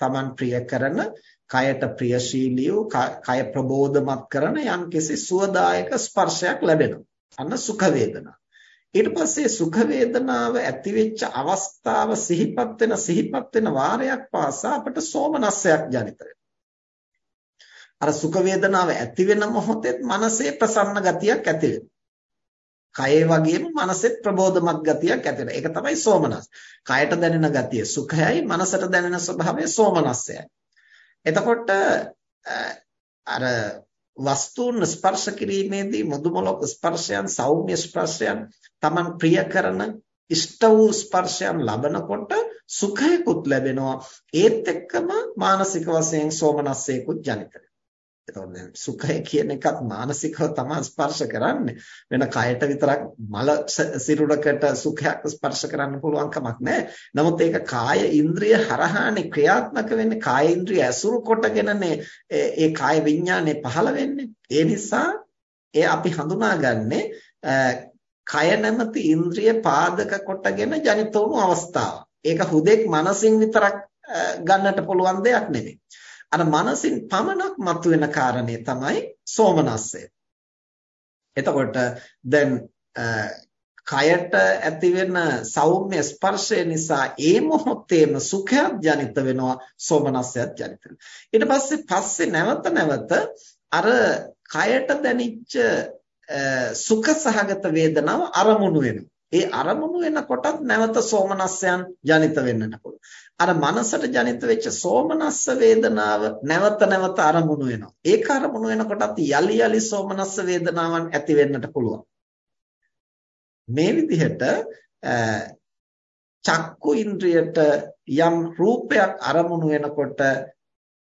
Speaker 1: Taman ප්‍රිය කරන කයට ප්‍රියශීලී වූ කය ප්‍රබෝධමත් කරන යම්කිසි සුවදායක ස්පර්ශයක් ලැබෙනවා. අන්න සුඛ වේදනා. ඊට පස්සේ සුඛ වේදනාව ඇති වෙච්ච අවස්ථාව සිහිපත් වෙන සිහිපත් වෙන වාරයක් පාසා අපට සෝමනස්සයක් ජනිත අර සුඛ වේදනාව ඇති වෙන මොහොතේ මනසේ ප්‍රසන්න ගතියක් ඇති වෙනවා. කයේ වගේම මනසෙත් ප්‍රබෝධමත් ගතියක් ඇති වෙනවා. ඒක තමයි සෝමනස්. කයට දැනෙන ගතිය සුඛයයි, මනසට දැනෙන ස්වභාවය සෝමනස්සයයි. එතකොට අර වස්තුන් ස්පර්ශ කිරීමේදී මුදුමලක ස්පර්ශයන්, සෞම්‍ය ස්පර්ශයන්, Taman ප්‍රිය කරන ඉෂ්ට වූ ස්පර්ශයන් ලබනකොට සුඛයකුත් ලැබෙනවා. ඒත් එක්කම මානසික වශයෙන් සෝමනස්සයකුත් ජනිත වෙනවා. එතකොට දැන් සුඛය කියන එකත් මානසිකව තමයි ස්පර්ශ කරන්නේ. වෙන කයට විතරක් මල සිරුරකට සුඛයක් ස්පර්ශ කරන්න පුළුවන් කමක් නැහැ. නමුත් ඒක කාය ඉන්ද්‍රිය හරහානේ ක්‍රියාත්මක වෙන්නේ. කාය ඉන්ද්‍රිය ඇසුරු කොටගෙනනේ ඒ කාය විඥානේ පහළ වෙන්නේ. ඒ නිසා ඒ අපි හඳුනාගන්නේ කය නැමැති ඉන්ද්‍රිය පාදක කොටගෙන ජනිත වුණු අවස්ථාව. ඒක හුදෙක් මනසින් විතරක් ගන්නට පුළුවන් දෙයක් නෙමෙයි. අර මනසින් පමණක් මතුවෙන කාරණේ තමයි සෝමනස්සය. එතකොට දැන් කයට ඇතිවෙන සෞම්‍ය ස්පර්ශය නිසා ඒ මොහොතේම සුඛයක් ජනිත වෙනවා සෝමනස්සයක් ජනිත වෙනවා. ඊට පස්සේ පස්සේ නැවත නැවත අර කයට දැනිච්ච සුඛ සහගත වේදනාව අරමුණු වෙනවා. ඒ අරමුණු වෙනකොටත් නැවත සෝමනස්සයන් ජනිත වෙන්නට පුළුවන්. අර මනසට ජනිත වෙච්ච සෝමනස්ස වේදනාව නැවත නැවත අරමුණු වෙනවා. ඒක අරමුණු වෙනකොටත් යලි යලි සෝමනස්ස වේදනාවන් ඇති වෙන්නට පුළුවන්. මේ විදිහට චක්කු ඉන්ද්‍රියට යම් රූපයක් අරමුණු වෙනකොට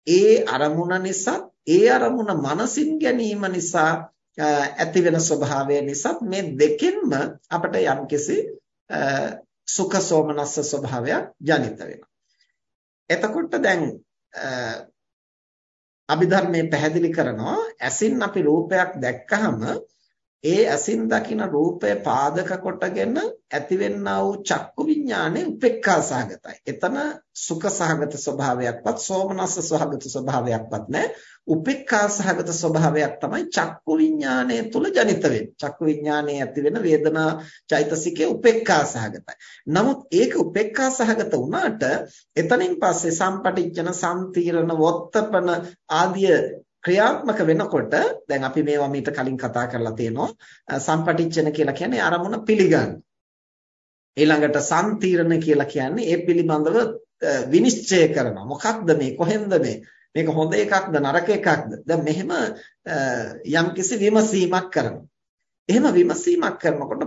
Speaker 1: ඒ අරමුණ නිසා ඒ අරමුණ මනසින් ගැනීම නිසා ඇති වෙන ස්වභාවය නිසා මේ දෙකෙන්ම අපිට යම්කිසි සුඛ සෝමනස්ස ස්වභාවයක් ජනිත වෙනවා. එතකොට දැන් අභිධර්මයේ පැහැදිලි කරනවා ඇසින් අපි රූපයක් දැක්කහම ඒ ඇසින් දකින රූපය පාදක කොටගෙන ඇතිවෙනා වූ චක්කු විඥානේ උපේක්ඛා සහගතයි. එතන සුඛ සහගත ස්වභාවයක්වත් සෝමනස්ස සහගත ස්වභාවයක්වත් නැහැ. උපේක්ඛා සහගත ස්වභාවයක් තමයි චක්කු විඥානය තුල ජනිත වෙන්නේ. චක්කු විඥානයේ ඇතිවෙන වේදනා චෛතසිකයේ උපේක්ඛා සහගතයි. නමුත් ඒක උපේක්ඛා සහගත වුණාට එතනින් පස්සේ සම්පටිච්ඡන සම්තිරණ වොත්තපන ආදිය ක්‍රියාත්මක වෙනකොට දැන් අපි මේවා මීට කලින් කතා කරලා තියෙනවා සම්පටිච්ඡන කියලා කියන්නේ අරමුණ පිළිගන්න. ඊළඟට සම්තිරණ කියලා කියන්නේ ඒ පිළිබඳව විනිශ්චය කරනවා. මොකක්ද මේ කොහෙන්ද මේ මේක හොඳ එකක්ද නරක එකක්ද? දැන් මෙහෙම යම්කිසි විමසීමක් කරනවා. එහෙම විමසීමක් කරනකොට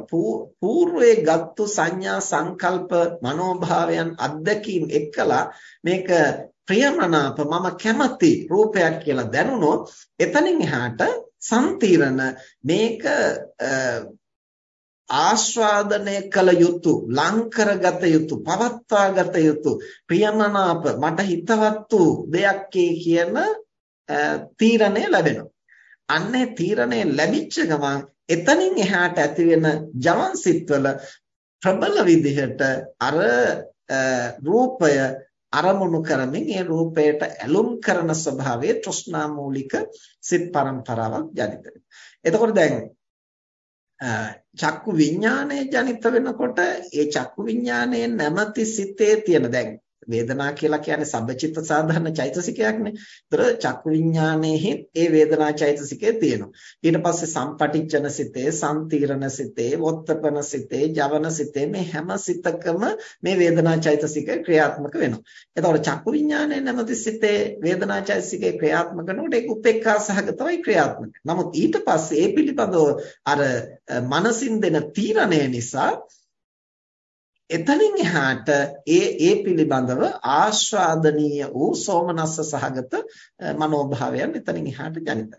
Speaker 1: పూర్වයේ ගත්තු සංඥා සංකල්ප මනෝභාවයන් අත්දැකීම් එක්කලා මේක ප්‍රියමනාප මම කැමති රූපයක් කියලා දැනුනොත් එතනින් එහාට සම්තිරණ මේක ආස්වාදනය කළ යුතු ලං කරගත යුතු පවත්වාගත යුතු ප්‍රියමනාප මට හිතවත් වූ දෙයක් කියන තීරණය ලැබෙනවා. අන්නේ තීරණය ලැබිච්ච ගමන් එතනින් එහාට ඇති වෙන ජවන් සිත්වල ප්‍රබල විදිහට අර රූපය අරමුණු කරමින් ඒ රූපයට ඇලුම් කරන ස්වභාවයේ තෘෂ්ණා මූලික සිත් පරම්පරාවක් ජනිත වෙනවා. එතකොට දැන් චක්කු විඥානය ජනිත වෙනකොට ඒ චක්කු විඥානයේ නැමැති සිතේ තියෙන දැන් වේදනා කියලා කියන්නේ සබ්බචිත්ත සාධාරණ චෛතසිකයක්නේ. ඒතර චක්කු විඥානයේ ඒ වේදනා චෛතසිකය තියෙනවා. ඊට පස්සේ සම්පටිච්ඡන සිතේ, සම්තිරණ සිතේ, වොත්තපන සිතේ, ජවන සිතේ මේ හැම සිතකම මේ වේදනා චෛතසිකය ක්‍රියාත්මක වෙනවා. එතකොට චක්කු විඥානයේ නැමැති සිතේ වේදනා චෛතසිකය ක්‍රියාත්මක කරනකොට ඒක උපේක්ඛා සහගතවයි ක්‍රියාත්මක. නමුත් ඊට පස්සේ ඒ පිළිබඳව අර මනසින් දෙන තීරණය නිසා එතනින් එහාට ඒ ඒ පිළිබඳව ආස්වාදනීය වූ සෝමනස්ස සහගත මනෝභාවයන් එතනින් එහාට ජනිත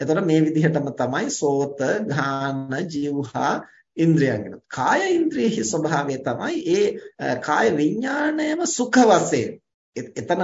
Speaker 1: එතකොට මේ විදිහටම තමයි සෝත, ගාන, જીවහා ඉන්ද්‍රියන්ගෙන. කාය ඉන්ද්‍රියෙහි ස්වභාවය තමයි ඒ කාය විඥාණයම සුඛ වශයෙන් එතන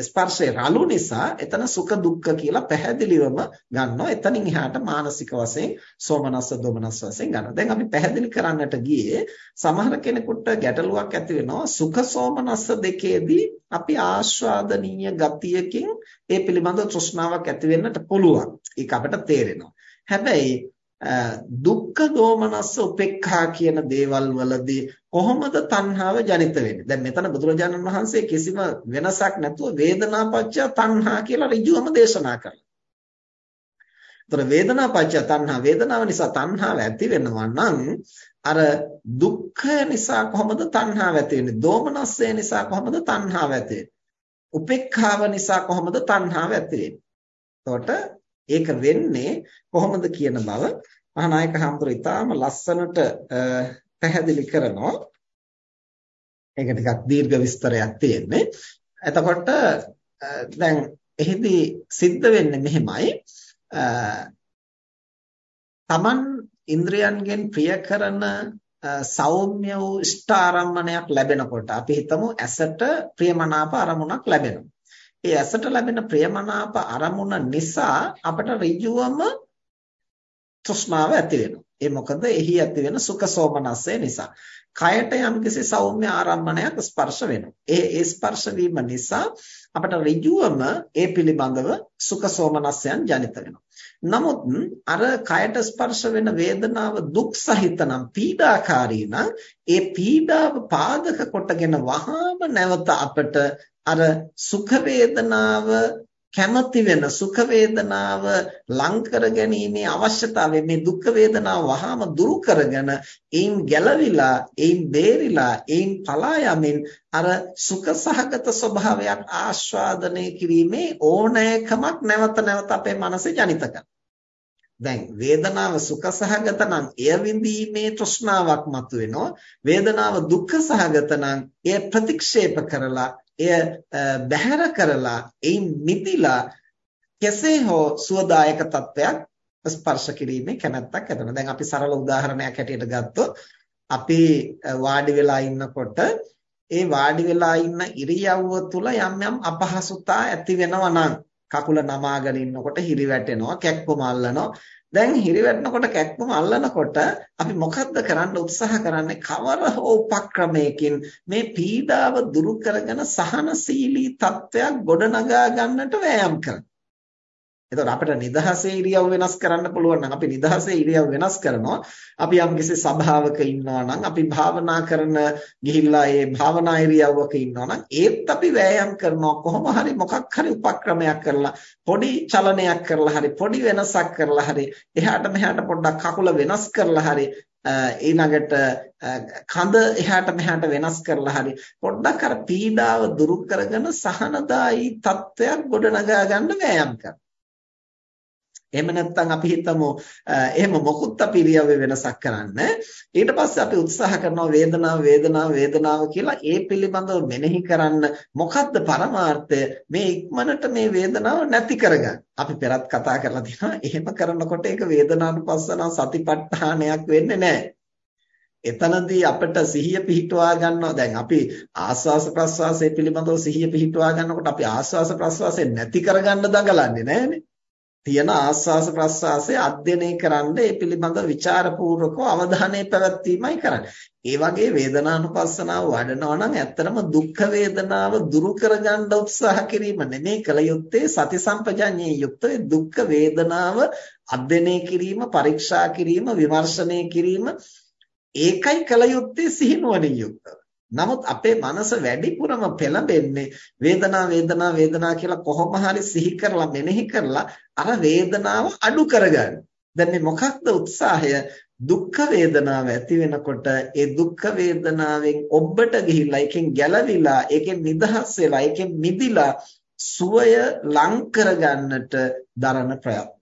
Speaker 1: ස්පර්ශේ රළු නිසා එතන සුඛ දුක්ඛ කියලා පැහැදිලිවම ගන්නවා. එතනින් එහාට මානසික වශයෙන් සෝමනස්ස දොමනස්ස වශයෙන් ගන්නවා. දැන් අපි පැහැදිලි කරන්නට ගියේ සමහර කෙනෙකුට ගැටලුවක් ඇති වෙනවා සුඛ සෝමනස්ස දෙකේදී අපි ආස්වාදනීය ගතියකින් ඒ පිළිබඳව තෘෂ්ණාවක් ඇති වෙන්නට පුළුවන්. ඒක අපිට තේරෙනවා. හැබැයි දුක්ඛ දෝමනස්ස උපේක්ඛා කියන දේවල් වලදී කොහොමද තණ්හාව ජනිත වෙන්නේ? දැන් මෙතන බුදුරජාණන් වහන්සේ කිසිම වෙනසක් නැතුව වේදනාපච්චය තණ්හා කියලා ඍජුවම දේශනා කරනවා. ඒතර වේදනාපච්චය තණ්හා වේදනාව නිසා තණ්හාව ඇති වෙනවා නම් අර දුක්ඛ නිසා කොහොමද තණ්හාව ඇති වෙන්නේ? දෝමනස්සය නිසා කොහොමද තණ්හාව ඇති වෙන්නේ? උපේක්ඛාව නිසා කොහොමද තණ්හාව ඇති වෙන්නේ? එතකොට ඒක වෙන්නේ කොහොමද කියන බව මහානායක හඳුර ඉතාම ලස්සනට පැහැදිලි කරනවා. ඒක ටිකක් දීර්ඝ විස්තරයක් තියෙන්නේ. එතකොට දැන් එහිදී සිද්ධ වෙන්නේ මෙහෙමයි. තමන් ඉන්ද්‍රයන්ගෙන් ප්‍රිය කරන සෞම්‍ය වූ ඉෂ්ඨාරම්මණයක් ලැබෙනකොට අපි හිතමු ඇසට ප්‍රියමනාප අරමුණක් ලැබෙනවා. ඒ ඇසට ලැබෙන ප්‍රියමනාප අරමුණ නිසා අපට ඍජුවම තෘෂ්ණාව ඇති වෙනවා. ඒ මොකද එහි ඇති වෙන සුඛ සෝමනස්සය නිසා. කයට යම්කිසි සෞම්‍ය ආරම්භණයක් ස්පර්ශ වෙනවා. ඒ ඒ ස්පර්ශ වීම නිසා අපට ඍජුවම ඒ පිළිබඳව සුඛ සෝමනස්සයන් ජනිත වෙනවා. නමුත් අර කයට ස්පර්ශ වෙන වේදනාව දුක් සහිත නම් පීඩාකාරී නම් ඒ පීඩාව පාදක කොටගෙන වහාම නැවත අපට අර සුඛ වේදනාව කැමති වෙන සුඛ වේදනාව ලං කර ගැනීමේ අවශ්‍යතාවය මේ දුක් වේදනාව වහාම දුරු කරගෙන ඒන් ගැලවිලා ඒන් බේරිලා ඒන් පලා යමින් අර සුඛ සහගත ස්වභාවයක් ආස්වාදනය කිරීමේ ඕනෑකමක් නැවත නැවත අපේ මනසේ ජනිත දැන් වේදනාව සුඛ සහගත නම් එය විඳීමේ තෘෂ්ණාවක් මතුවෙනවා. වේදනාව දුක්ඛ සහගත නම් එය ප්‍රතික්ෂේප කරලා එය බැහැර කරලා එයින් මිදිලා කෙසේ හෝ සුවදායක තත්වයක් ස්පර්ශ කිරීමේ කැමැත්තක් ඇතිවෙනවා. දැන් අපි සරල උදාහරණයක් හැටියට ගත්තොත් අපි වාඩි වෙලා ඉන්නකොට ඒ වාඩි වෙලා ඉන්න ඉරියව්ව තුල යම් යම් අපහසුතා ඇති වෙනවා නම් කකුල නමාගෙන ඉන්නකොට හිරි වැටෙනවා කැක්කම අල්ලනවා දැන් හිරිවැටෙනකොට කැක්කම අල්ලනකොට අපි මොකද්ද කරන්න උත්සාහ කරන්නේ කවර හෝ උපක්‍රමයකින් මේ පීඩාව දුරු කරගෙන සහනශීලී තත්වයක් ගොඩනගා ගන්නට වෑයම් කරනවා. එතකොට අපිට නිදහසේ ඉරියව් වෙනස් කරන්න පුළුවන් නම් අපි නිදහසේ ඉරියව් වෙනස් කරනවා. අපි යම්කිසි සභාවක ඉන්නවා නම් අපි භාවනා කරන ගිහිල්ලා ඒ භාවනා ඉරියව්වක ඉන්නවා නම් ඒත් අපි වෑයම් කරනවා කොහොම හරි මොකක් හරි උපක්‍රමයක් කරලා පොඩි චලනයක් කරලා හරි පොඩි වෙනසක් කරලා හරි එහාට මෙහාට පොඩ්ඩක් කකුල වෙනස් කරලා හරි ඊළඟට කඳ එහාට මෙහාට වෙනස් කරලා හරි පොඩ්ඩක් අර පීඩාව දුරු කරගෙන සහනදායි තත්වයක් ගොඩනගා ගන්න වෑයම් කරනවා එහෙම නැත්නම් අපි හිතමු එහෙම මොකුත් අපි ඉරියව්වේ වෙනසක් කරන්න. ඊට පස්සේ අපි උත්සාහ කරනවා වේදනාව වේදනාව වේදනාව කියලා ඒ පිළිබඳව මෙනෙහි කරන්න. මොකද්ද පරමාර්ථය? මේ ඉක්මනට මේ වේදනාව නැති කරගන්න. අපි පෙරත් කතා කරලා තියෙනවා. එහෙම කරනකොට ඒක වේදනානුපස්සන සතිපට්ඨානයක් වෙන්නේ නැහැ. එතනදී අපිට සිහිය පිහිටුවා ගන්නවා දැන් අපි ආස්වාස ප්‍රස්වාසය පිළිබඳව සිහිය පිහිටුවා ගන්නකොට අපි ආස්වාස ප්‍රස්වාසය නැති කරගන්න දඟලන්නේ නැහැනේ තියෙන ආස්වාස ප්‍රස්වාසය අධ්‍යයනය කරන්න ඒ පිළිබඳ ਵਿਚාරපූර්වකව අවධානය පැවැත්වීමයි කරන්නේ. ඒ වගේ වේදනානුපස්සනාව වඩනවා නම් ඇත්තටම දුක්ඛ වේදනාව දුරු කරගන්න උත්සාහ කිරීම නෙමෙයි කල යුත්තේ සති සම්පජඤ්ඤේ යුක්තව දුක්ඛ වේදනාව අධ්‍යයනය කිරීම, පරීක්ෂා කිරීම, විමර්ශනය කිරීම ඒකයි කල යුත්තේ සිහිනුවණින් යුක්තව. නමුත් අපේ මනස වැඩිපුරම පෙළඹෙන්නේ වේදනා වේදනා වේදනා කියලා කොහොම හරි සිහි කරලා මෙනෙහි කරලා අර වේදනාව අඩු කරගන්න. දැන් මේ මොකක්ද උත්සාහය? දුක්ඛ වේදනාව ඇති වෙනකොට ඒ දුක්ඛ වේදනාවෙන් ඔබට ගිහිල්ලා ඒකෙන් ගැලවිලා ඒකෙන් නිදහස් වෙලා ඒකෙන් මිදිලා සුවය ලං කරගන්නට දරන ප්‍රයත්න.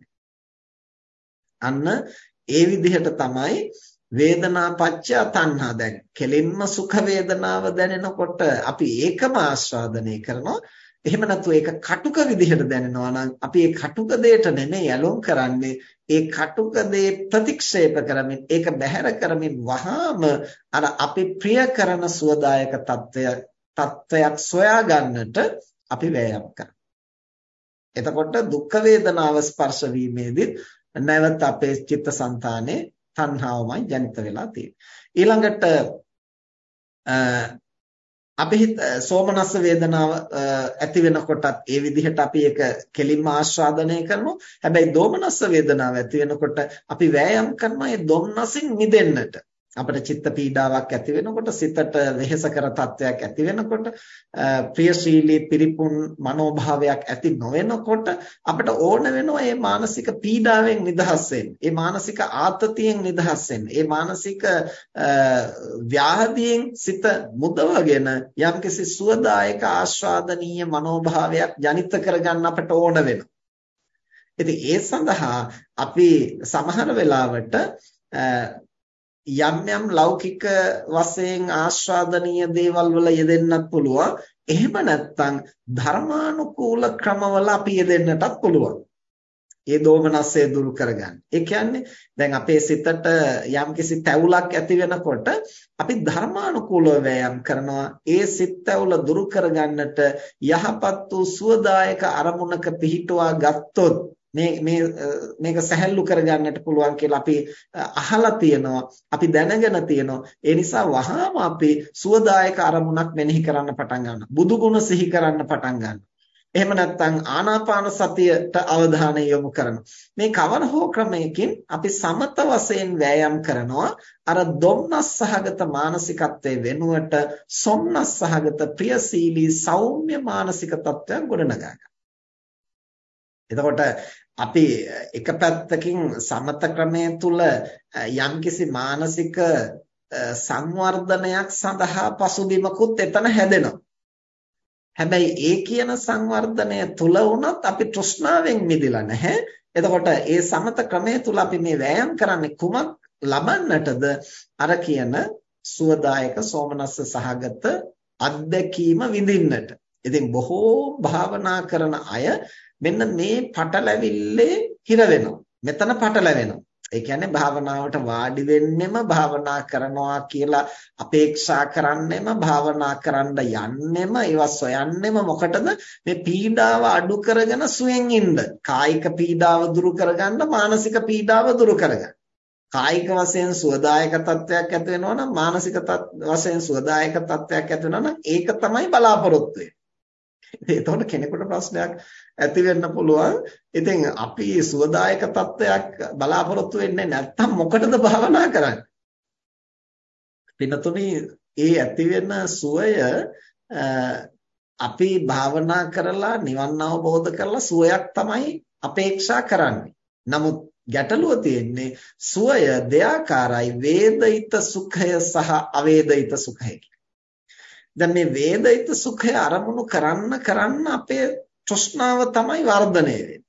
Speaker 1: අන්න ඒ විදිහට තමයි වේදනා පච්චය තණ්හා දැන්. කෙලින්ම සුඛ වේදනාව දැනෙනකොට අපි ඒකම ආස්වාදනය කරනවා. එහෙම නැතු ඒක කටුක විදිහට දැනෙනවා නම් අපි ඒ කටුක දෙයට නෙමෙයි යලොම් කරන්නේ. ඒ කටුක දේ ප්‍රතික්ෂේප කරමින් ඒක බැහැර කරමින් වහාම අර අපි ප්‍රිය කරන සුවදායක తত্ত্বයක් తত্ত্বයක් සොයා ගන්නට අපි වෑයම් කරනවා. එතකොට දුක් වේදනාව ස්පර්ශ වීමේදී නැවත අපේ චිත්තසංතානේ තණ්හාවමයි ජනිත වෙලා තියෙන්නේ. ඊළඟට අපි සෝමනස්ස වේදනාව ඇති වෙනකොටත් ඒ විදිහට අපි ඒක කෙලින්ම ආස්වාදනය කරනවා. හැබැයි දෝමනස්ස වේදනාව ඇති වෙනකොට අපි වෑයම් කරනවා ඒ දොම්නසින් මිදෙන්නට. අපිට චිත්ත පීඩාවක් ඇති වෙනකොට සිතට වෙහෙසකර තත්වයක් ඇති වෙනකොට ප්‍රියශීලී පිරිපුන් මනෝභාවයක් ඇති නොවෙනකොට අපිට ඕන වෙනවා මේ මානසික පීඩාවෙන් නිදහස් වෙන්න. මේ මානසික ආතතියෙන් නිදහස් වෙන්න. මේ මානසික ව්‍යාධියෙන් සිත මුදවගෙන යම්කිසි සුවදායක ආස්වාදනීය මනෝභාවයක් ජනිත කරගන්න අපට ඕන වෙනවා. ඉතින් ඒ සඳහා අපි සමහර වෙලාවට යම් යම් ලෞකික වශයෙන් ආස්වාදනීය දේවල් වල යෙදෙන්නත් පුළුවන්. එහෙම නැත්නම් ධර්මානුකූල ක්‍රමවල අපි යෙදෙන්නටත් පුළුවන්. ඒ දෝමනස්ය දුරු කරගන්න. ඒ කියන්නේ දැන් අපේ සිතට යම්කිසි තැවුලක් ඇති වෙනකොට අපි ධර්මානුකූලව වෑයම් කරනවා. ඒ සිත් තැවුල දුරු කරගන්නට යහපත් වූ සුවදායක අරමුණක පිහිටුවා ගත්තොත් මේ මේ මේක සැහැල්ලු කරගන්නට පුළුවන් කියලා අපි අහලා තියෙනවා අපි දැනගෙන තියෙනවා. ඒ නිසා වහාම අපි සුවදායක අරමුණක් මෙනෙහි කරන්න පටන් ගන්නවා. බුදු ගුණ සිහි කරන්න පටන් ගන්නවා. එහෙම නැත්නම් ආනාපාන සතියට අවධානය යොමු කරනවා. මේ කවර හෝ ක්‍රමයකින් අපි සමත වශයෙන් වෑයම් කරනවා. අර දුම්නස් සහගත මානසිකත්වයේ වෙනුවට සොම්නස් සහගත ප්‍රියශීලී සෞම්‍ය මානසික තත්ත්වයක් ගොඩනගා ගන්න. එතකොට අපි එක පැත්තකින් සමත ක්‍රමයේ තුල යම්කිසි මානසික සංවර්ධනයක් සඳහා පසුබිමකුත් එතන හැදෙනවා. හැබැයි ඒ කියන සංවර්ධනය තුල වුණත් අපි තෘෂ්ණාවෙන් මිදෙලා නැහැ. එතකොට ඒ සමත ක්‍රමයේ තුල අපි මේ වෑයම් කරන්නේ කුමක් ලබන්නටද? අර කියන සුවදායක සෝමනස්ස සහගත අත්දැකීම විඳින්නට. ඉතින් බොහෝ භාවනා කරන අය මෙන්න මේ පටලැවිල්ලේ හිර වෙනවා. මෙතන පටලැවෙනවා. ඒ කියන්නේ භාවනාවට වාඩි වෙන්නෙම භාවනා කරනවා කියලා අපේක්ෂා කරන්නෙම භාවනා කරන්න යන්නෙම ඒවා සොයන්නෙම මොකටද මේ පීඩාව අඩු කරගෙන සුවෙන් ඉන්න කායික පීඩාව දුරු කරගන්න මානසික පීඩාව දුරු කරගන්න කායික වශයෙන් සුවදායක තත්වයක් ඇති වෙනවා නම් මානසික වශයෙන් සුවදායක තත්වයක් ඇති වෙනවා නම් ඒක තමයි බලාපොරොත්තු වෙන්නේ එතකොට කෙනෙකුට ප්‍රශ්නයක් ඇති වෙන්න පුළුවන්. ඉතින් අපි සුවදායක තත්වයක් බලාපොරොත්තු වෙන්නේ නැත්තම් මොකටද භාවනා කරන්නේ? පින්නතුනි ඒ ඇති වෙන සුවය අපි භාවනා කරලා නිවන් අවබෝධ කරලා සුවයක් තමයි අපේක්ෂා කරන්නේ. නමුත් ගැටලුව තියෙන්නේ සුවය දෙයාකාරයි වේදිත සුඛය සහ අවේදිත සුඛය දැන් මේ වේදිත සුඛය අරමුණු කරන්න කරන්න අපේ තෘෂ්ණාව තමයි වර්ධනය වෙන්නේ.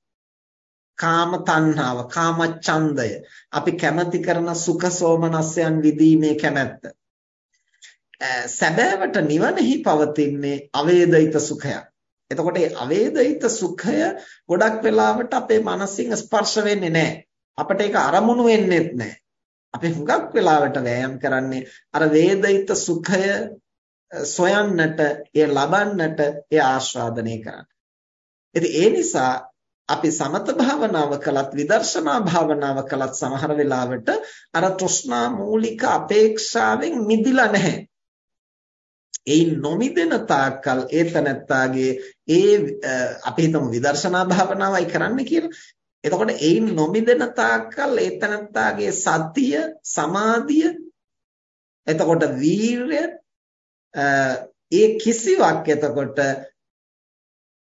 Speaker 1: කාම තණ්හාව, කාම ඡන්දය, අපි කැමති කරන සුඛ සෝමනස්යන් විදීමේ කැමැත්ත. සැබෑවට නිවනෙහි පවතින්නේ අවේදිත සුඛයක්. එතකොට මේ අවේදිත සුඛය ගොඩක් වෙලාවට අපේ මනසින් ස්පර්ශ වෙන්නේ නැහැ. අපිට ඒක අරමුණු වෙන්නේත් නැහැ. අපි හුඟක් වෙලාවට වෑයම් කරන්නේ අර වේදිත සුඛය සොයන්නට, එය ලබන්නට, එය ආස්වාදනය කරන්න. ඉතින් ඒ නිසා අපි සමත භාවනාව කළත් විදර්ශනා භාවනාව කළත් සමහර වෙලාවට අර තෘෂ්ණා මූලික අපේක්ෂාවෙන් මිදිලා නැහැ. එයින් නොමිදෙන තාක්කල් ඒ තනත්තාගේ ඒ අපි හිතමු විදර්ශනා භාවනාවයි කරන්න කියලා. එතකොට එයින් නොමිදෙන තාක්කල් ඒ තනත්තාගේ සතිය, සමාධිය, එතකොට වීරය ඒ කිසිවක් එතකොට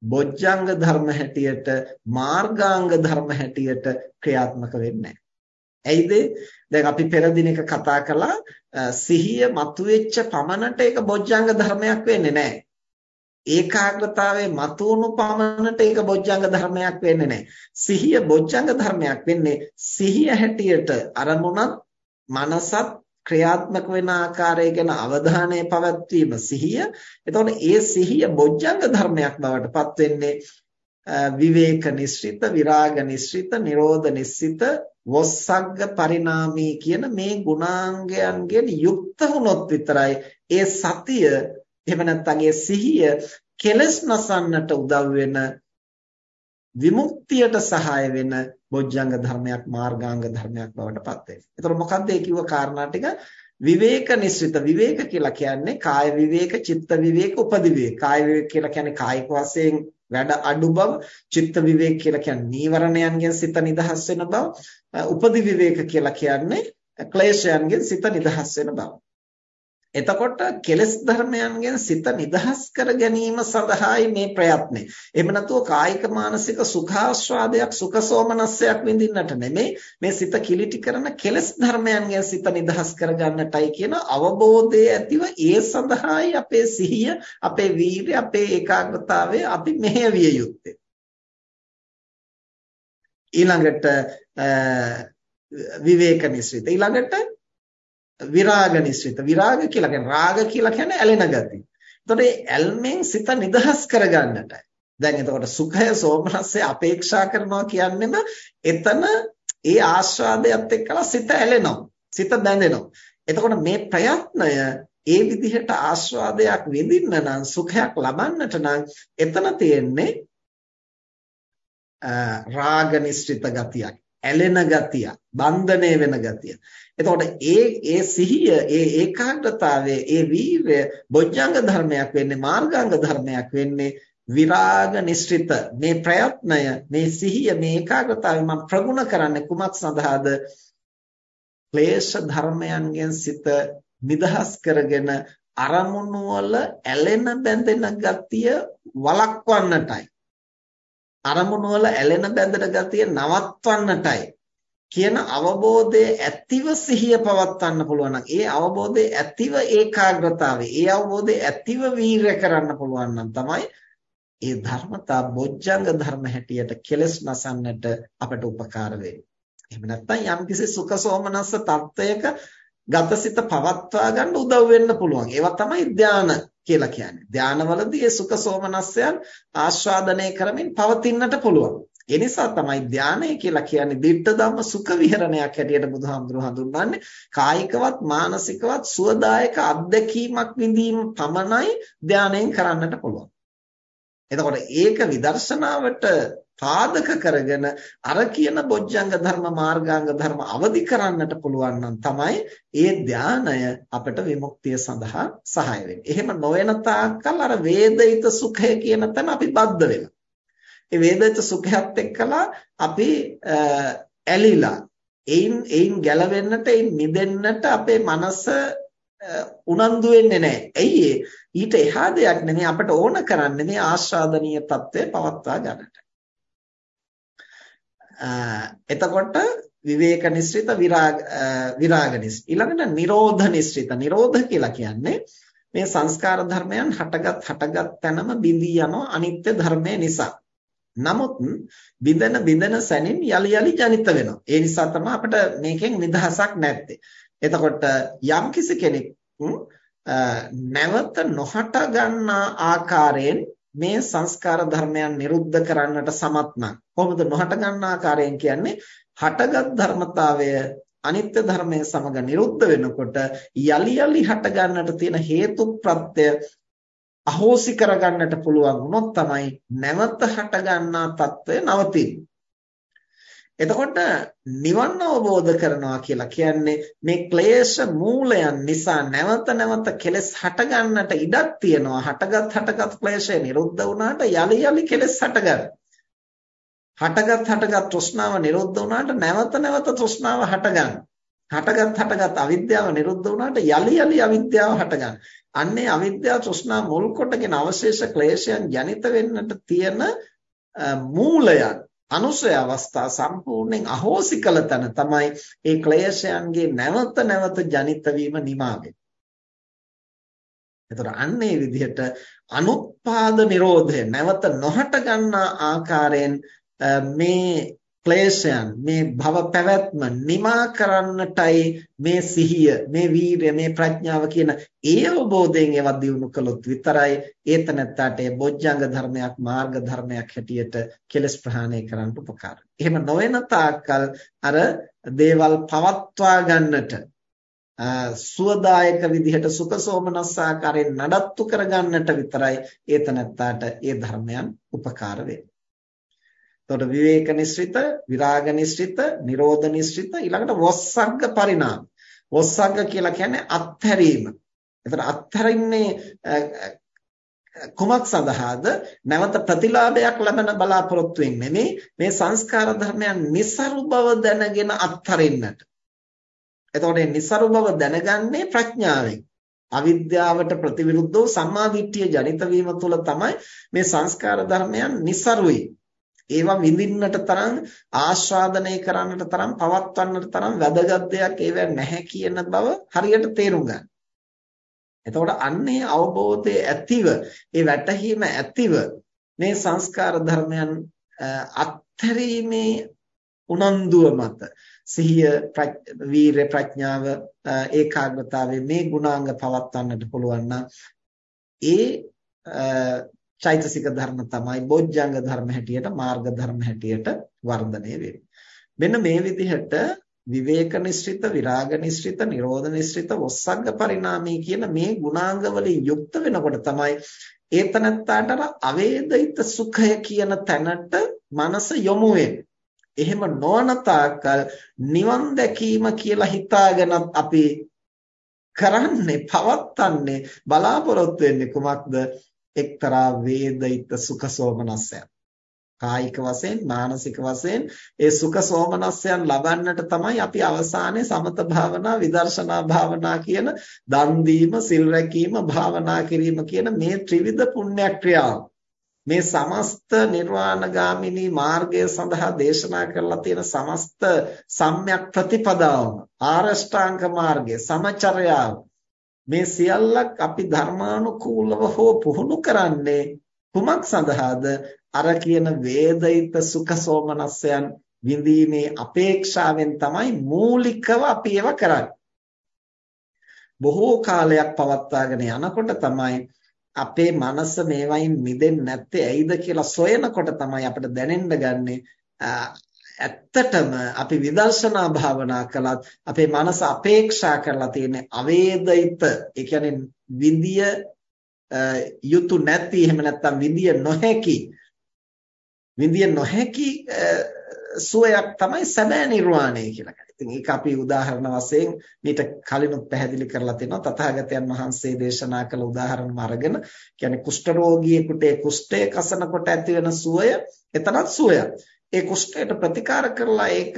Speaker 1: බොජ්ජංග ධර්ම හැටියට මාර්ගාංග ධර්ම හැටියට ක්‍රියාත්මක වෙන්නේ ඇයිද? දැන් අපි පෙර දිනක කතා කළා සිහිය මතුවෙච්ච පමණට ඒක බොජ්ජංග ධර්මයක් වෙන්නේ නැහැ. ඒකාග්‍රතාවයේ මතුවුණු පමණට ඒක බොජ්ජංග ධර්මයක් වෙන්නේ නැහැ. සිහිය බොජ්ජංග ධර්මයක් වෙන්නේ සිහිය හැටියට අරමුණත් මනසත් ක්‍රියාත්මක වෙන ආකාරය ගැන අවධානය පවත්වීම සිහිය. එතකොට ඒ සිහිය බොජ්ජංග ධර්මයක් බවට පත් වෙන්නේ විවේක නිස්සිත, විරාග නිස්සිත, නිරෝධ නිස්සිත, වොස්සග්ග පරිණාමී කියන මේ ගුණාංගයන්ගෙන් යුක්ත වුණොත් විතරයි ඒ සතිය එහෙම නැත්නම් ඒ සිහිය කෙලස් නසන්නට උදව් වෙන විමුක්තියට සහාය වෙන බොජ්ජංග ධර්මයක් මාර්ගාංග ධර්මයක් බවට පත් වෙනවා. ඒතර මොකක්ද ඒ කිව්ව කාරණා ටික? විවේක නිස්සිත විවේක කියලා කියන්නේ කාය විවේක, චිත්ත විවේක, උපදි විවේක. කාය විවේක කියලා කියන්නේ කායික වශයෙන් වැඩ අඩු බව, චිත්ත විවේක කියලා කියන්නේ නීවරණයන්ගෙන් සිත නිදහස් වෙන බව, උපදි විවේක කියලා කියන්නේ ක්ලේශයන්ගෙන් සිත නිදහස් වෙන බව. එතකොට කෙලෙස් ධර්මයන්ගෙන් සිත නිදහස් කර ගැනීම සඳහායි මේ ප්‍රයත්නේ. එහෙම නැතුව කායික මානසික සුඛාස්වාදයක් සුඛසෝමනස්සයක් විඳින්නට නෙමෙයි මේ සිත කිලිටි කරන කෙලෙස් ධර්මයන්ගෙන් සිත නිදහස් කර ගන්නටයි කියන අවබෝධය ඇතිව ඒ සඳහායි අපේ සිහිය, අපේ වීරිය, අපේ ඒකාග්‍රතාවය අපි මෙහෙවිය යුත්තේ. ඊළඟට විවේක නිස්සිත ඊළඟට විරාග නිස්සිත විරාග කියලා කියන්නේ රාග කියලා කියන්නේ ඇලෙන ගතිය. එතකොට මේ ඇල්මෙන් සිත නිදහස් කරගන්නටයි. දැන් එතකොට සුඛය සෝමනස්සේ අපේක්ෂා කරනවා කියන්නේම එතන ඒ ආස්වාදයට එක්කලා සිත ඇලෙනවා. සිත බැඳෙනවා. එතකොට මේ ප්‍රයත්නය ඒ විදිහට ආස්වාදයක් විඳින්න නම් සුඛයක් ලබන්නට නම් එතන තියෙන්නේ රාග නිස්සිත ගතියක්. ඇලෙන ගතිය, බන්ධනය වෙන ගතිය. එතකොට ඒ ඒ සිහිය, ඒ ඒකාග්‍රතාවය, ඒ වීර්ය බොජ්ජංග ධර්මයක් වෙන්නේ මාර්ගාංග ධර්මයක් වෙන්නේ විරාග නිස්ෘත. මේ ප්‍රයත්නය මේ සිහිය මේ ඒකාග්‍රතාවය මම ප්‍රගුණ කරන්නේ කුමක් සඳහාද? ක්ලේශ ධර්මයන්ගෙන් සිත නිදහස් කරගෙන අරමුණු වල ඇලෙන බැඳෙන ගතිය වළක්වන්නටයි. අරමුණු වල ඇලෙන බැඳෙන ගතිය නවත්වන්නටයි කියන අවබෝධය ඇතිව සිහිය පවත්වන්න පුළුවන් නම් ඒ අවබෝධය ඇතිව ඒකාග්‍රතාවය ඒ අවබෝධය ඇතිව වීරය කරන්න පුළුවන් නම් තමයි ඒ ධර්මතා බොජ්ජංග ධර්ම හැටියට කෙලස් නසන්නට අපට උපකාර වෙන්නේ. එහෙම නැත්නම් යම්කිසි සුඛ සෝමනස්ස තත්වයක ගතසිත පවත්වා ගන්න උදව් වෙන්න පුළුවන්. ඒවා තමයි ධාන කියලා කියන්නේ. ධානවලදී ඒ සුඛ සෝමනස්සයන් ආස්වාදනය කරමින් පවතින්නට පුළුවන්. ඒ නිසා තමයි ධානය කියලා කියන්නේ ditta ධම්ම සුඛ විහරණයක් හැටියට බුදුහාමුදුරුවෝ හඳුන්වන්නේ. කායිකවත් මානසිකවත් සුවදායක අත්දැකීමක් විඳීම පමණයි ධානයෙන් කරන්නට පුළුවන්. එතකොට ඒක විදර්ශනාවට පාදක කරගෙන අර කියන බොජ්ජංග ධර්ම මාර්ගාංග ධර්ම අවදි කරන්නට පුළුවන් නම් තමයි ඒ ධානය අපට විමුක්තිය සඳහා සහාය වෙන්නේ. එහෙම නොවන තාක්කල් අර වේදිත සුඛය කියන තැන අපි බද්ධ වෙනවා. ඒ වේදිත සුඛයත් එක්කලා අපි ඇලිලා එයින් එයින් ගැලවෙන්නට එයින් මිදෙන්නට අපේ මනස උනන්දු වෙන්නේ නැහැ. ඇයි ඊට එහා දෙයක් නෙමෙයි අපට ඕන කරන්නේ මේ ආස්වාදනීය తත්වය පවත්වා ගන්නට. එතකොට විවේක නිස්ෘත විරාග විරාග නිස් ඊළඟට නිරෝධ නිස්ෘත නිරෝධ කියලා කියන්නේ මේ සංස්කාර ධර්මයන් හටගත් හටගත් තැනම බිඳී යනවා අනිත්‍ය ධර්මය නිසා. නමුත් බිඳන බිඳන සැනින් යලි යලි ජනිත වෙනවා. ඒ නිසා තමයි අපිට මේකෙන් නිදහසක් නැත්තේ. එතකොට යම්කිසි කෙනෙක් නැවත නොහට ගන්නා ආකාරයෙන් මේ සංස්කාර ධර්මයන් නිරුද්ධ කරන්නට සමත් නම්. කොහොමද නොහට ගන්න ආකාරයෙන් කියන්නේ? හටගත් ධර්මතාවය අනිත්‍ය ධර්මය සමග නිරුද්ධ වෙනකොට යලි යලි හට ගන්නට තියෙන හේතු ප්‍රත්‍ය අහෝසි කරගන්නට පුළුවන් වුණොත් තමයි නැවත හට ගන්නා తত্ত্বය නවතින්නේ. එතකොට නිවන් අවබෝධ කරනවා කියලා කියන්නේ මේ ක්ලේශ මූලයන් නිසා නැවත නැවත කෙලෙස් හටගන්නට ඉඩක් තියෙනවා. හටගත් හටගත් ක්ලේශය නිරුද්ධ වුණාට යලි යලි කෙලෙස් හටගන්න. හටගත් හටගත් තෘෂ්ණාව නිරුද්ධ වුණාට නැවත නැවත තෘෂ්ණාව හටගන්න. හටගත් හටගත් අවිද්‍යාව නිරුද්ධ වුණාට යලි යලි අවිද්‍යාව හටගන්න. අන්නේ අවිද්‍යාව තෘෂ්ණා මුල් කොටගෙන අවශේෂ ක්ලේශයන් ජනිත වෙන්නට තියෙන මූලයන් අනුසය අවස්ථා සම්පූර්ණයෙන් අහෝසි කළ තැන තමයි ඒ ක්ලේශයන්ගේ නැවත නැවත ජනිත වීම නිමා වෙන්නේ. එතකොට අන්න ඒ විදිහට අනුත්පාද නිරෝධය නැවත නොහට ගන්නා ආකාරයෙන් මේ ක්ලේශයන් මේ භව පැවැත්ම නිමා කරන්නටයි මේ සිහිය මේ වීරය මේ ප්‍රඥාව කියන ඒ අවබෝධයෙන් ඒවා දිනු කළොත් විතරයි ඒතනත්තට ඒ බොජ්ජංග ධර්මයක් මාර්ග ධර්මයක් හැටියට කෙලස් ප්‍රහාණය කරන්න උපකාර. එහෙම නොවන තාක්කල් අර දේවල් පවත්වා ගන්නට සුවදායක විදිහට සුඛ සෝමනස් ආකාරයෙන් නඩත්තු කරගන්නට විතරයි ඒතනත්තට ඒ ධර්මයන් උපකාර වෙන්නේ. එතකොට විවේක නිස්සෘත, විරාග නිස්සෘත, නිරෝධ නිස්සෘත ඊළඟට වොස්සග්ග පරිණාම. වොස්සග්ග කියලා කියන්නේ අත්හැරීම. එතකොට අත්හැරින්නේ කුමක් සඳහාද? නැවත ප්‍රතිලාභයක් ලබන බලාපොරොත්තුෙන් නෙමෙයි මේ සංස්කාර ධර්මයන් નિસරු බව දැනගෙන අත්හරින්නට. එතකොට මේ નિસරු බව දැනගන්නේ ප්‍රඥාවෙන්. අවිද්‍යාවට ප්‍රතිවිරුද්ධව සම්මා දිට්ඨිය ජනිත වීම තුළ තමයි මේ සංස්කාර ධර්මයන් નિસරුයි ඒවා විඳින්නට තරම් ආස්වාදනය කරන්නට තරම් පවත්වන්නට තරම් වැදගත් දෙයක් ඒව නැහැ කියන බව හරියට තේරුම් ගන්න. එතකොට අන්නේ අවබෝධය ඇතිව ඒ වැටහීම ඇතිව මේ සංස්කාර ධර්මයන් අත්හැරීමේ උනන්දුව මත සිහිය වීරය ප්‍රඥාව ඒකාග්‍රතාවය මේ ගුණාංග පවත්වන්නට පුළුවන් නම් ඒ චෛතසික ධර්ම තමයි බොජ්ජංග ධර්ම හැටියට මාර්ග ධර්ම හැටියට වර්ධනය වෙන්නේ. මෙන්න මේ විදිහට විවේක නිස්ෘත විරාග නිස්ෘත නිරෝධ නිස්ෘත වොස්සග්ග පරිණාමී කියන මේ ගුණාංග වලින් යුක්ත වෙනකොට තමයි ඒතනත්තාට අවේදිත සුඛය කියන තැනට මනස යොමු එහෙම නොවන තාක්කල් නිවන් දැකීම කියලා හිතාගෙනත් අපි කරන්නේ පවත්න්නේ බලාපොරොත්තු වෙන්නේ කුමක්ද එක්තරා වේදිත සුඛ සෝමනස්සයක්. කායික වශයෙන් මානසික වශයෙන් ඒ සුඛ සෝමනස්සයන් ලබන්නට තමයි අපි අවසානයේ සමත භාවනා විදර්ශනා භාවනා කියන දන් දීම සිල් රැකීම භාවනා කිරීම කියන මේ ත්‍රිවිධ පුණ්‍ය ක්‍රියාව මේ සමස්ත නිර්වාණගාමිනී මාර්ගය සඳහා දේශනා කරලා තියෙන සමස්ත සම්‍යක් ප්‍රතිපදාවම ආරෂ්ඨාංග මාර්ගය සමචර්යාව මේ සියල්ලක් අපි ධර්මානුකූලව හෝ පුහුණු කරන්නේ කුමක් සඳහාද? අර කියන වේදිත සුඛ සෝමනස්යන් විඳීමේ අපේක්ෂාවෙන් තමයි මූලිකව අපි ඒව කරන්නේ. බොහෝ කාලයක් පවත්වාගෙන යනකොට තමයි අපේ මනස මේවයින් මිදෙන්නේ නැත්තේ. ඇයිද කියලා සොයනකොට තමයි අපිට දැනෙන්න ගන්නේ ඇත්තටම අපි විදර්ශනා භාවනා කළත් අපේ මනස අපේක්ෂා කරලා තියෙන අවේදිත ඒ කියන්නේ විදිය යුතු නැති එහෙම නැත්නම් විදිය නොහැකි විඳිය නොහැකි සුවයක් තමයි සැබෑ නිර්වාණය කියලා කියන්නේ. ඉතින් ඒක අපි උදාහරණ වශයෙන් මීට කලිනුත් පැහැදිලි කරලා තිනවා තථාගතයන් වහන්සේ දේශනා කළ උදාහරණ අරගෙන කියන්නේ කුෂ්ඨ රෝගියෙකුට ඒ කුෂ්ඨය කසනකොට ඇති වෙන සුවය එතනත් සුවයක්. ඒ කුෂ්ඨයට ප්‍රතිකාර කරලා ඒක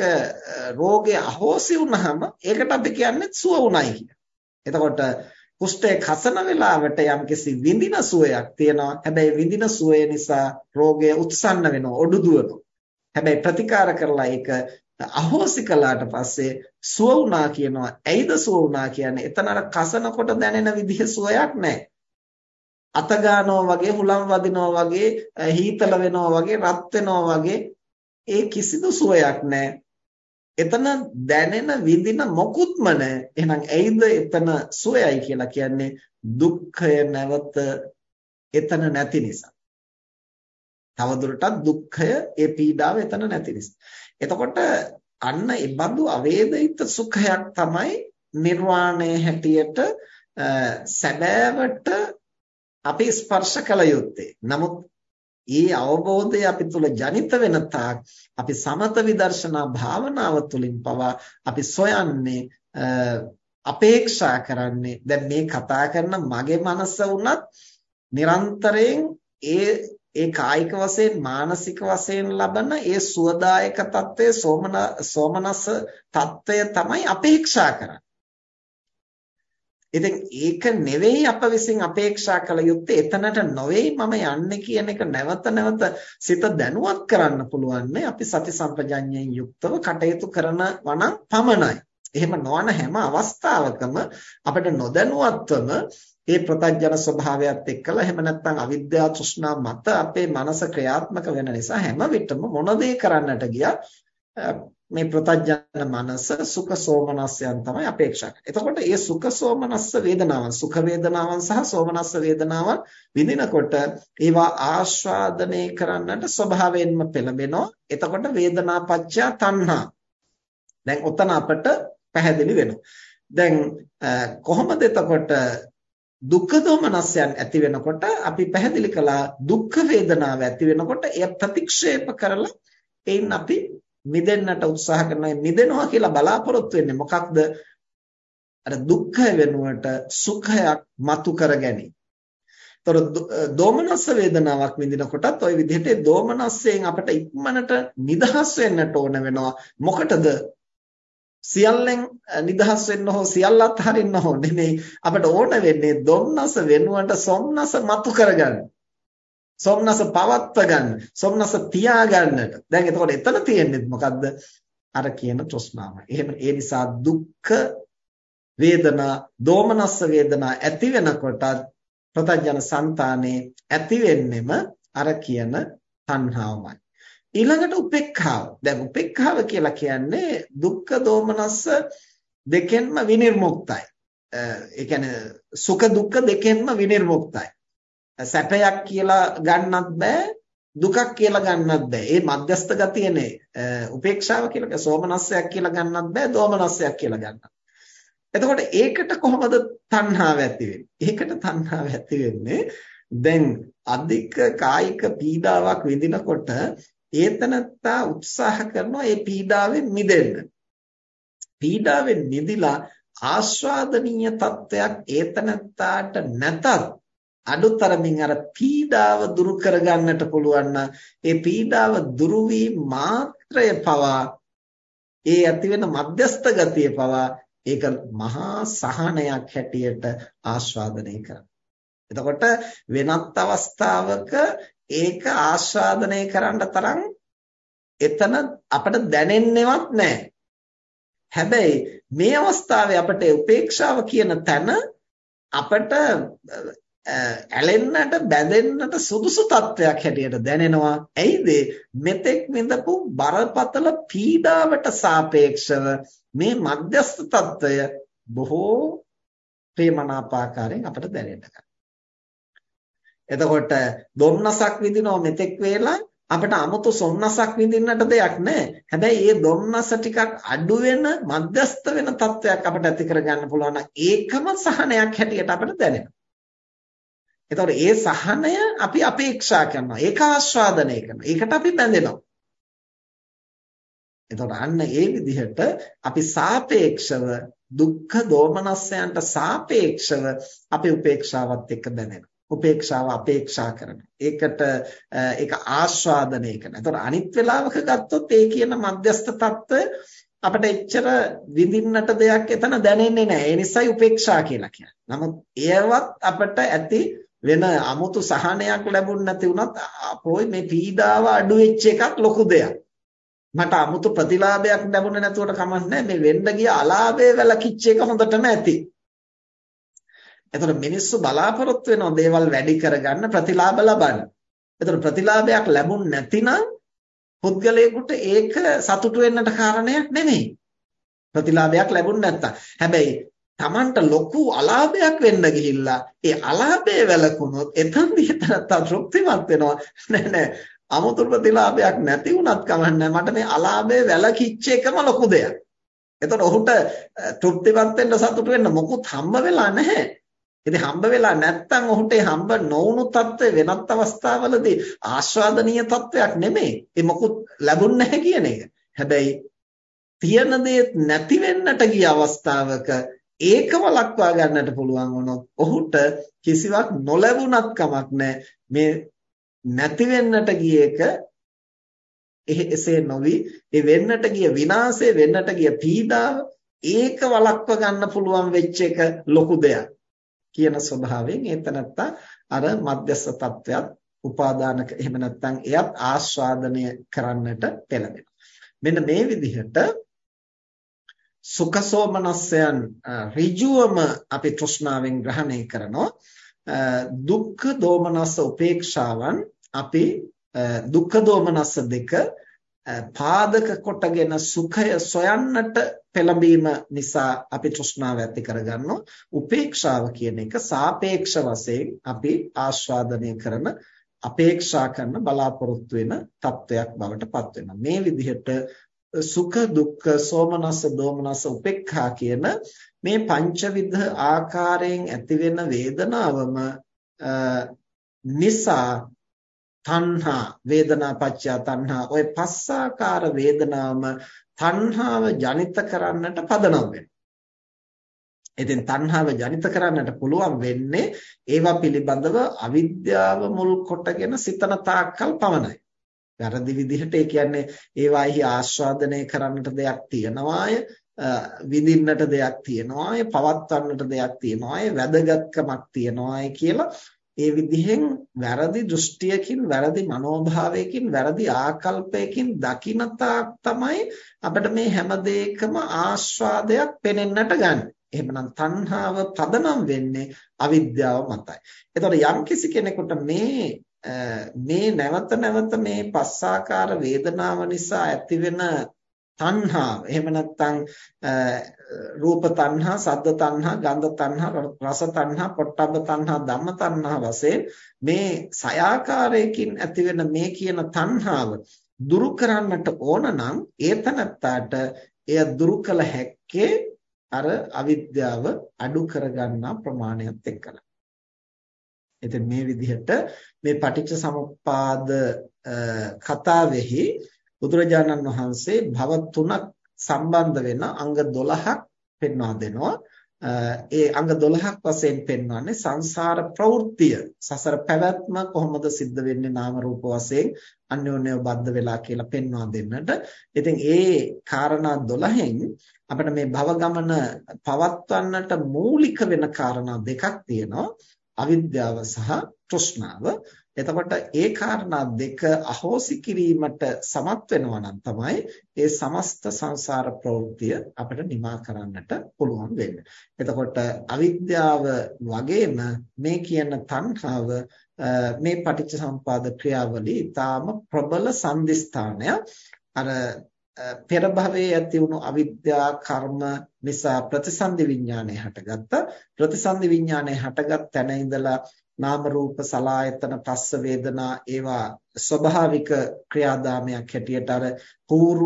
Speaker 1: රෝගය අහෝසි වුනහම ඒකට අපි කියන්නේ සුව උණයි කියලා. එතකොට කුෂ්ඨය කසන වෙලාවට යම්කිසි විඳින සුවයක් තියෙනවා. හැබැයි විඳින සුවය නිසා රෝගය උත්සන්න වෙනවා, ඔඩු දුවනවා. හැබැයි ප්‍රතිකාර කරලා ඒක අහෝසි කළාට පස්සේ සුව වුණා කියනවා. ඇයිද සුව වුණා කියන්නේ? එතන අර කසනකොට දැනෙන විදිහ සුවයක් නැහැ. අත ගන්නවා වගේ, හුලම් වදිනවා වගේ, හීතල වෙනවා වගේ, රත් වෙනවා වගේ ඒ කිසිදු සුවයක් නැහැ. එතන දැනෙන විඳින මොකුත්ම නැහැ. එහෙනම් ඇයිද එතන සුවයයි කියලා කියන්නේ දුක්ඛය නැවත එතන නැති නිසා. තවදුරටත් දුක්ඛය ඒ පීඩාව එතන නැති නිසා. එතකොට අන්න ඒ බඳු අවේදිත සුඛයක් තමයි නිර්වාණය හැටියට සැබෑවට අපි ස්පර්ශ කළ යුත්තේ. නමුත් ඒ අවබෝධය අපි තුල ජනිත වෙන තාක් අපි සමත විදර්ශනා භාවනාව තුළින් පවා අපි සොයන්නේ අපේක්ෂා කරන්නේ. දැන් මේ කතා කරන මගේ මනස වුණත් නිරන්තරයෙන් ඒ ඒ කායික වශයෙන් මානසික වශයෙන් ලබන ඒ සුවදායක తත්වයේ සෝමන සෝමනස తත්වය තමයි අපේක්ෂා කරන්නේ. ඉතින් ඒක නෙවෙයි අප විසින් අපේක්ෂා කළ යුත්තේ එතනට නොවේයි මම යන්නේ කියන එක නැවත නැවත සිත දැනුවත් කරන්න පුළුවන් අපි සති සම්පජඤ්ඤයෙන් යුක්තව කටයුතු කරනවා නම් පමණයි. එහෙම නොවන හැම අවස්ථාවකම අපිට නොදැනුවත්වම මේ ප්‍රත්‍යජන ස්වභාවයත් එක්කලා එහෙම නැත්නම් අවිද්‍යාව තෘෂ්ණා මත අපේ මනස ක්‍රියාත්මක වෙන නිසා හැම විටම මොන දේ කරන්නට ගියා මේ ප්‍රතඥ මනස සුඛ සෝමනස්යන් තමයි අපේක්ෂා කරන්නේ. එතකොට මේ සුඛ සෝමනස්ස වේදනාවන් සුඛ වේදනාවන් සහ සෝමනස්ස වේදනාවන් විඳිනකොට ඒවා ආස්වාදනය කරන්නට ස්වභාවයෙන්ම පෙළඹෙනවා. එතකොට වේදනාපච්චය තණ්හා. දැන් ඔතන අපට පැහැදිලි වෙනවා. දැන් කොහොමද එතකොට දුක්ඛ දෝමනස්යන් ඇති වෙනකොට අපි පැහැදිලි කළා දුක්ඛ වේදනාව ඇති වෙනකොට එය ප්‍රතික්ෂේප කරලා එයින් අපි මිදෙන්නට උත්සාහ කරනවා මිදෙනවා කියලා බලාපොරොත්තු වෙන්නේ මොකක්ද අර දුක්ඛය වෙනුවට සුඛයක් මතු කර ගැනීම. ତොර දෝමනස්ස වේදනාවක් විඳිනකොටත් ওই විදිහට දෝමනස්යෙන් අපිට ඉක්මනට නිදහස් වෙන්නට ඕන වෙනවා. මොකටද සියල්ලෙන් නිදහස් වෙන්න හෝ සියල්ලත් හරින්න හෝ නෙමෙයි අපිට ඕන වෙන්නේ දොම්නස වෙනුවට සොම්නස මතු කරගන්න. සොම්නස පවත්ව ගන්න සොම්නස තියා ගන්නට දැන් එතකොට එතන තියෙන්නේ මොකද්ද අර කියන තෘෂ්ණාව. එහෙම ඒ නිසා දුක්ඛ වේදනා, දෝමනස්ස වේදනා ඇති වෙනකොට ප්‍රතඥ సంతානේ ඇති වෙන්නෙම අර කියන තණ්හාවමයි. ඊළඟට උපේක්ඛාව. දැන් උපේක්ඛාව කියලා කියන්නේ දුක්ඛ දෝමනස්ස දෙකෙන්ම විනිර්මුක්තයි. ඒ කියන්නේ සුඛ දුක්ඛ දෙකෙන්ම විනිර්මුක්තයි. සැපයක් කියලා ගන්නත් බෑ දුකක් කියලා ගන්නත් බෑ. ඒ මධ්‍යස්ත ගතියනේ උපේක්ෂාව කියලා සෝමනස්සයක් කියලා ගන්නත් බෑ දෝමනස්සයක් කියලා ගන්නත්. එතකොට ඒකට කොහොමද තණ්හාව ඇති වෙන්නේ? ඒකට තණ්හාව ඇති වෙන්නේ දැන් අධික කායික පීඩාවක් විඳිනකොට ඒතනත්තා උත්සාහ කරනවා ඒ පීඩාවෙන් මිදෙන්න. පීඩාවෙන් මිදිලා ආස්වාදනීය තත්වයක් ඒතනත්තාට නැතත් අඩුතරමින් අර පීඩාව දුරු කරගන්නට පුළුවන් ඒ පීඩාව දුරු මාත්‍රය පවා ඒ ඇති වෙන මධ්‍යස්ත ගතිය පවා ඒක මහා සහනයක් හැටියට ආස්වාදනය කරනවා. එතකොට වෙනත් අවස්ථාවක ඒක ආස්වාදනය කරන්න තරම් එතන අපිට දැනෙන්නේවත් නැහැ. හැබැයි මේ අවස්ථාවේ අපිට උපේක්ෂාව කියන තැන අපිට ඇලෙන්නට බැඳෙන්නට සුදුසු තත්වයක් හැටියට දැනෙනවා. ඇයිද? මෙතෙක් විඳපු බරපතල පීඩාවට සාපේක්ෂව මේ මධ්‍යස්ථ තත්වය බොහෝ ප්‍රේමනාපාකාරයෙන් අපට දැනෙන්න එතකොට ධම්නසක් විඳිනව මෙතෙක් වේලා අපිට 아무තු සොම්නසක් විඳින්නට දෙයක් නැහැ. හැබැයි මේ ධම්නස ටිකක් අඩු වෙන, මධ්‍යස්ත වෙන තත්වයක් අපිට ඇති කරගන්න පුළුවන් නම් ඒකම සහනයක් හැටියට අපිට දැනෙනවා. එතකොට ඒ සහනය අපි අපේක්ෂා කරනවා. ඒක ආස්වාදනය කරනවා. ඒකට අපි බැඳෙනවා. එතකොට අන්න ඒ විදිහට අපි සාපේක්ෂව දුක්ඛ දෝමනස්යන්ට සාපේක්ෂව අපි උපේක්ෂාවත් එක්ක බැඳෙනවා. උපේක්ෂාව අපේක්ෂා කරනවා. ඒකට ඒක ආස්වාදනය කරනවා. එතකොට අනිත් වෙලාවක ගත්තොත් ඒ කියන මධ්‍යස්ථ తত্ত্বය අපිට එච්චර විඳින්නට දෙයක් එතන දැනෙන්නේ නැහැ. ඒ නිසායි උපේක්ෂා කියලා කියන්නේ. නමුත් ඒවත් අපිට ඇති වෙන 아무තු සහනයක් ලැබුණ නැති වුණත් අපෝයි මේ පීඩාව අඩු වෙච්ච එකක් ලොකු දෙයක්. මට 아무තු ප්‍රතිලාභයක් ලැබුණ නැතුවට කමන්නේ මේ වෙන්න ගිය අලාභය වැලකිච්ච එක හොඳටම ඇති. එතකොට මිනිස්සු බලාපොරොත්තු වෙන දේවල් වැඩි කරගන්න ප්‍රතිලාභ ලබන්න. එතකොට ප්‍රතිලාභයක් ලැබුණ නැතිනම් පුද්ගලයෙකුට ඒක සතුටු වෙන්නට කාරණයක් නෙමෙයි. ප්‍රතිලාභයක් ලැබුණ නැත්තම්. හැබැයි Tamanට ලොකු අලාභයක් වෙන්න ගිහිල්ලා ඒ අලාභය වැළකුණොත් එතනදී තරත්තා තෘප්තිමත් වෙනවා. නෑ නෑ අමුතු ප්‍රතිලාභයක් නැති වුණත් කමන්නේ මට මේ අලාභය වැළකිච්ච එකම ලොකු දෙයක්. එතකොට ඔහුට තෘප්තිමත් වෙන්න සතුටු වෙන්න මොකුත් හම්බ වෙලා නැහැ. ඉතින් හම්බ වෙලා නැත්තම් ඔහුට හම්බ නොවුණු තත්ත්වය වෙනත් අවස්ථාවලදී ආස්වාදනීය තත්ත්වයක් නෙමෙයි. ඒ මොකුත් ලැබුණ නැහැ කියන එක. හැබැයි තියෙන දේ නැති වෙන්නට ගිය අවස්ථාවක ඒක වළක්වා ගන්නට පුළුවන් වුණොත් ඔහුට කිසිවක් නොලැබුණත් කමක් නැහැ. මේ නැති වෙන්නට ගිය එක එසේ නොවි ඒ වෙන්නට ගිය විනාශය වෙන්නට ගිය පීඩාව ඒක වළක්ව ගන්න පුළුවන් වෙච්ච එක ලොකු දෙයක්. කියන ස්වභාවයෙන් ඒතනත්තා අර මධ්‍යස්ථ තත්වයක් උපාදානක එහෙම නැත්නම් එයත් ආස්වාදනය කරන්නට පෙළඹෙනවා. මෙන්න මේ විදිහට සුඛසෝමනස්යන් ඍජුවම අපි තෘෂ්ණාවෙන් ග්‍රහණය කරනවා. දුක්ඛ දෝමනස්ස උපේක්ෂාවන් අපි දුක්ඛ දෝමනස්ස දෙක පාදක කොටගෙන සුඛය සොයන්නට පෙළඹීම නිසා අපි තෘෂ්ණාව ඇති කරගන්නවා උපේක්ෂාව කියන එක සාපේක්ෂ වශයෙන් අපි ආස්වාදනය කරන අපේක්ෂා කරන බලාපොරොත්තු වෙන තත්වයක් බවට පත් වෙනවා මේ විදිහට සුඛ දුක්ඛ සෝමනස්ස දෝමනස්ස උපේක්ඛා කියන මේ පංචවිධ ආකාරයෙන් ඇතිවෙන වේදනාවම නිසා තණ්හා වේදනා පත්‍ය තණ්හා ඔය පස්සාකාර වේදනාවම තණ්හාව ජනිත කරන්නට පදනම් වෙනවා. ඉතින් තණ්හාව ජනිත කරන්නට පුළුවන් වෙන්නේ ඒවා පිළිබඳව අවිද්‍යාව මුල් කොටගෙන සිතන තාක්කල් පමණයි. වැරදි විදිහට ඒ කියන්නේ ඒවාෙහි ආස්වාදනය කරන්නට දෙයක් තියනවාය විඳින්නට දෙයක් තියනවාය පවත්වන්නට දෙයක් තියනවාය වැදගත්කමක් තියනවාය කියලා ඒ විදිහෙන් වැරදි දෘෂ්ටියකින් වැරදි මනෝභාවයකින් වැරදි ආකල්පයකින් දකින තමයි අපිට මේ හැම දෙයකම ආස්වාදයක් පෙනෙන්නට ගන්න. එහෙමනම් තණ්හාව පදනම් වෙන්නේ අවිද්‍යාව මතයි. එතකොට යම්කිසි කෙනෙකුට මේ මේ නැවත නැවත මේ පස්සාකාර වේදනාව නිසා ඇතිවෙන තණ්හාව එහෙම නැත්නම් රූප තණ්හා, සද්ද තණ්හා, ගන්ධ තණ්හා, රස තණ්හා, පොට්ටබ්බ තණ්හා, ධම්ම තණ්හා වශයෙන් මේ සයාකාරයකින් ඇතිවෙන මේ කියන තණ්හාව දුරු කරන්නට ඕන නම් ඒතනත්තාට එය දුරු කළ හැක්කේ අර අවිද්‍යාව අඩු කරගන්නා ප්‍රමාණයත් එක්කලා. ඉතින් මේ විදිහට මේ පටිච්ච සමුප්පාද කතාවෙහි බුදුරජාණන් වහන්සේ භව තුනක් සම්බන්ධ වෙන අංග 12ක් පෙන්වා දෙනවා. ඒ අංග 12ක් වශයෙන් පෙන්වන්නේ සංසාර ප්‍රවෘත්තිය සසර පැවැත්ම කොහොමද සිද්ධ වෙන්නේ නාම රූප වශයෙන් අන්‍යෝන්‍යව බද්ධ වෙලා කියලා පෙන්වා දෙන්නට. ඉතින් ඒ කාරණා 12න් අපිට මේ භව ගමන පවත්වන්නට මූලික වෙන කාරණා දෙකක් තියෙනවා. අවිද්‍යාව සහ තෘෂ්ණාව. එතකොට ඒ කාරණා දෙක අහෝසි කිරීමට සමත් වෙනවා නම් තමයි ඒ සමස්ත සංසාර ප්‍රවෘත්තිය අපිට නිමා කරන්නට පුළුවන් වෙන්නේ. එතකොට අවිද්‍යාව වගේම මේ කියන තණ්හාව මේ පටිච්චසමුපාද ක්‍රියාවලිය ඊටාම ප්‍රබල සම්දිස්ථානය අර පෙර භවයේ ඇති වුණු අවිද්‍යා කර්ම නිසා ප්‍රතිසන්දි විඥානය හටගත්තා. ප්‍රතිසන්දි විඥානය හටගත් තැන ඉඳලා නාම රූප සලායතන පස්ස වේදනා ඒවා ස්වභාවික ක්‍රියාදාමයක් හැටියට අර పూర్ව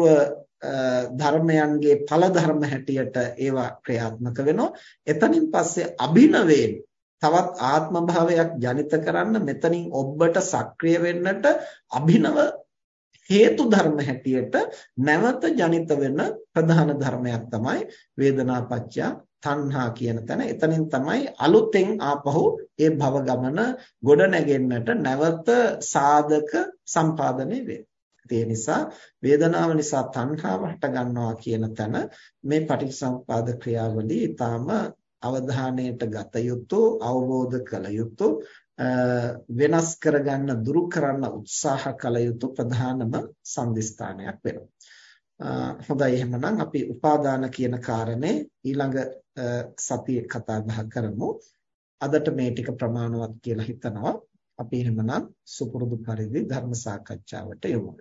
Speaker 1: ධර්මයන්ගේ ඵල ධර්ම හැටියට ඒවා ක්‍රියාත්මක වෙනවා. එතනින් පස්සේ අභිනවයෙන් තවත් ආත්ම භාවයක් ජනිත කරන්න මෙතනින් ඔබට සක්‍රිය වෙන්නට අභිනව හේතු ධර්ම හැටියට නැවත ජනිත වෙන ප්‍රධාන ධර්මයක් තමයි වේදනාපච්චය තණ්හා කියන තැන. එතනින් තමයි අලුතෙන් ආපහු ඒ භව ගමන ගොඩ නැගෙන්නට නැවත සාධක සම්පාදනය වෙන්නේ. ඒ නිසා වේදනාව නිසා තණ්හාව හට ගන්නවා කියන තැන මේ පටිච්චසමුපාද ක්‍රියාවලිය ඊටාම අවධානයට ගත යුතු අවබෝධ කළ යුතු වෙනස් කරගන්න දුරු කරන්න උත්සාහ කළ යුතු ප්‍රධානම සම්දිස්ථානයක් වෙනවා. හොඳයි එහෙනම් අපි උපාදාන කියන කාරණේ ඊළඟ සතියේ කතා බහ කරමු. අදට මේ ටික ප්‍රමාණවත් කියලා හිතනවා. අපි එහෙමනම් සුපුරුදු පරිදි ධර්ම සාකච්ඡාවට යමු.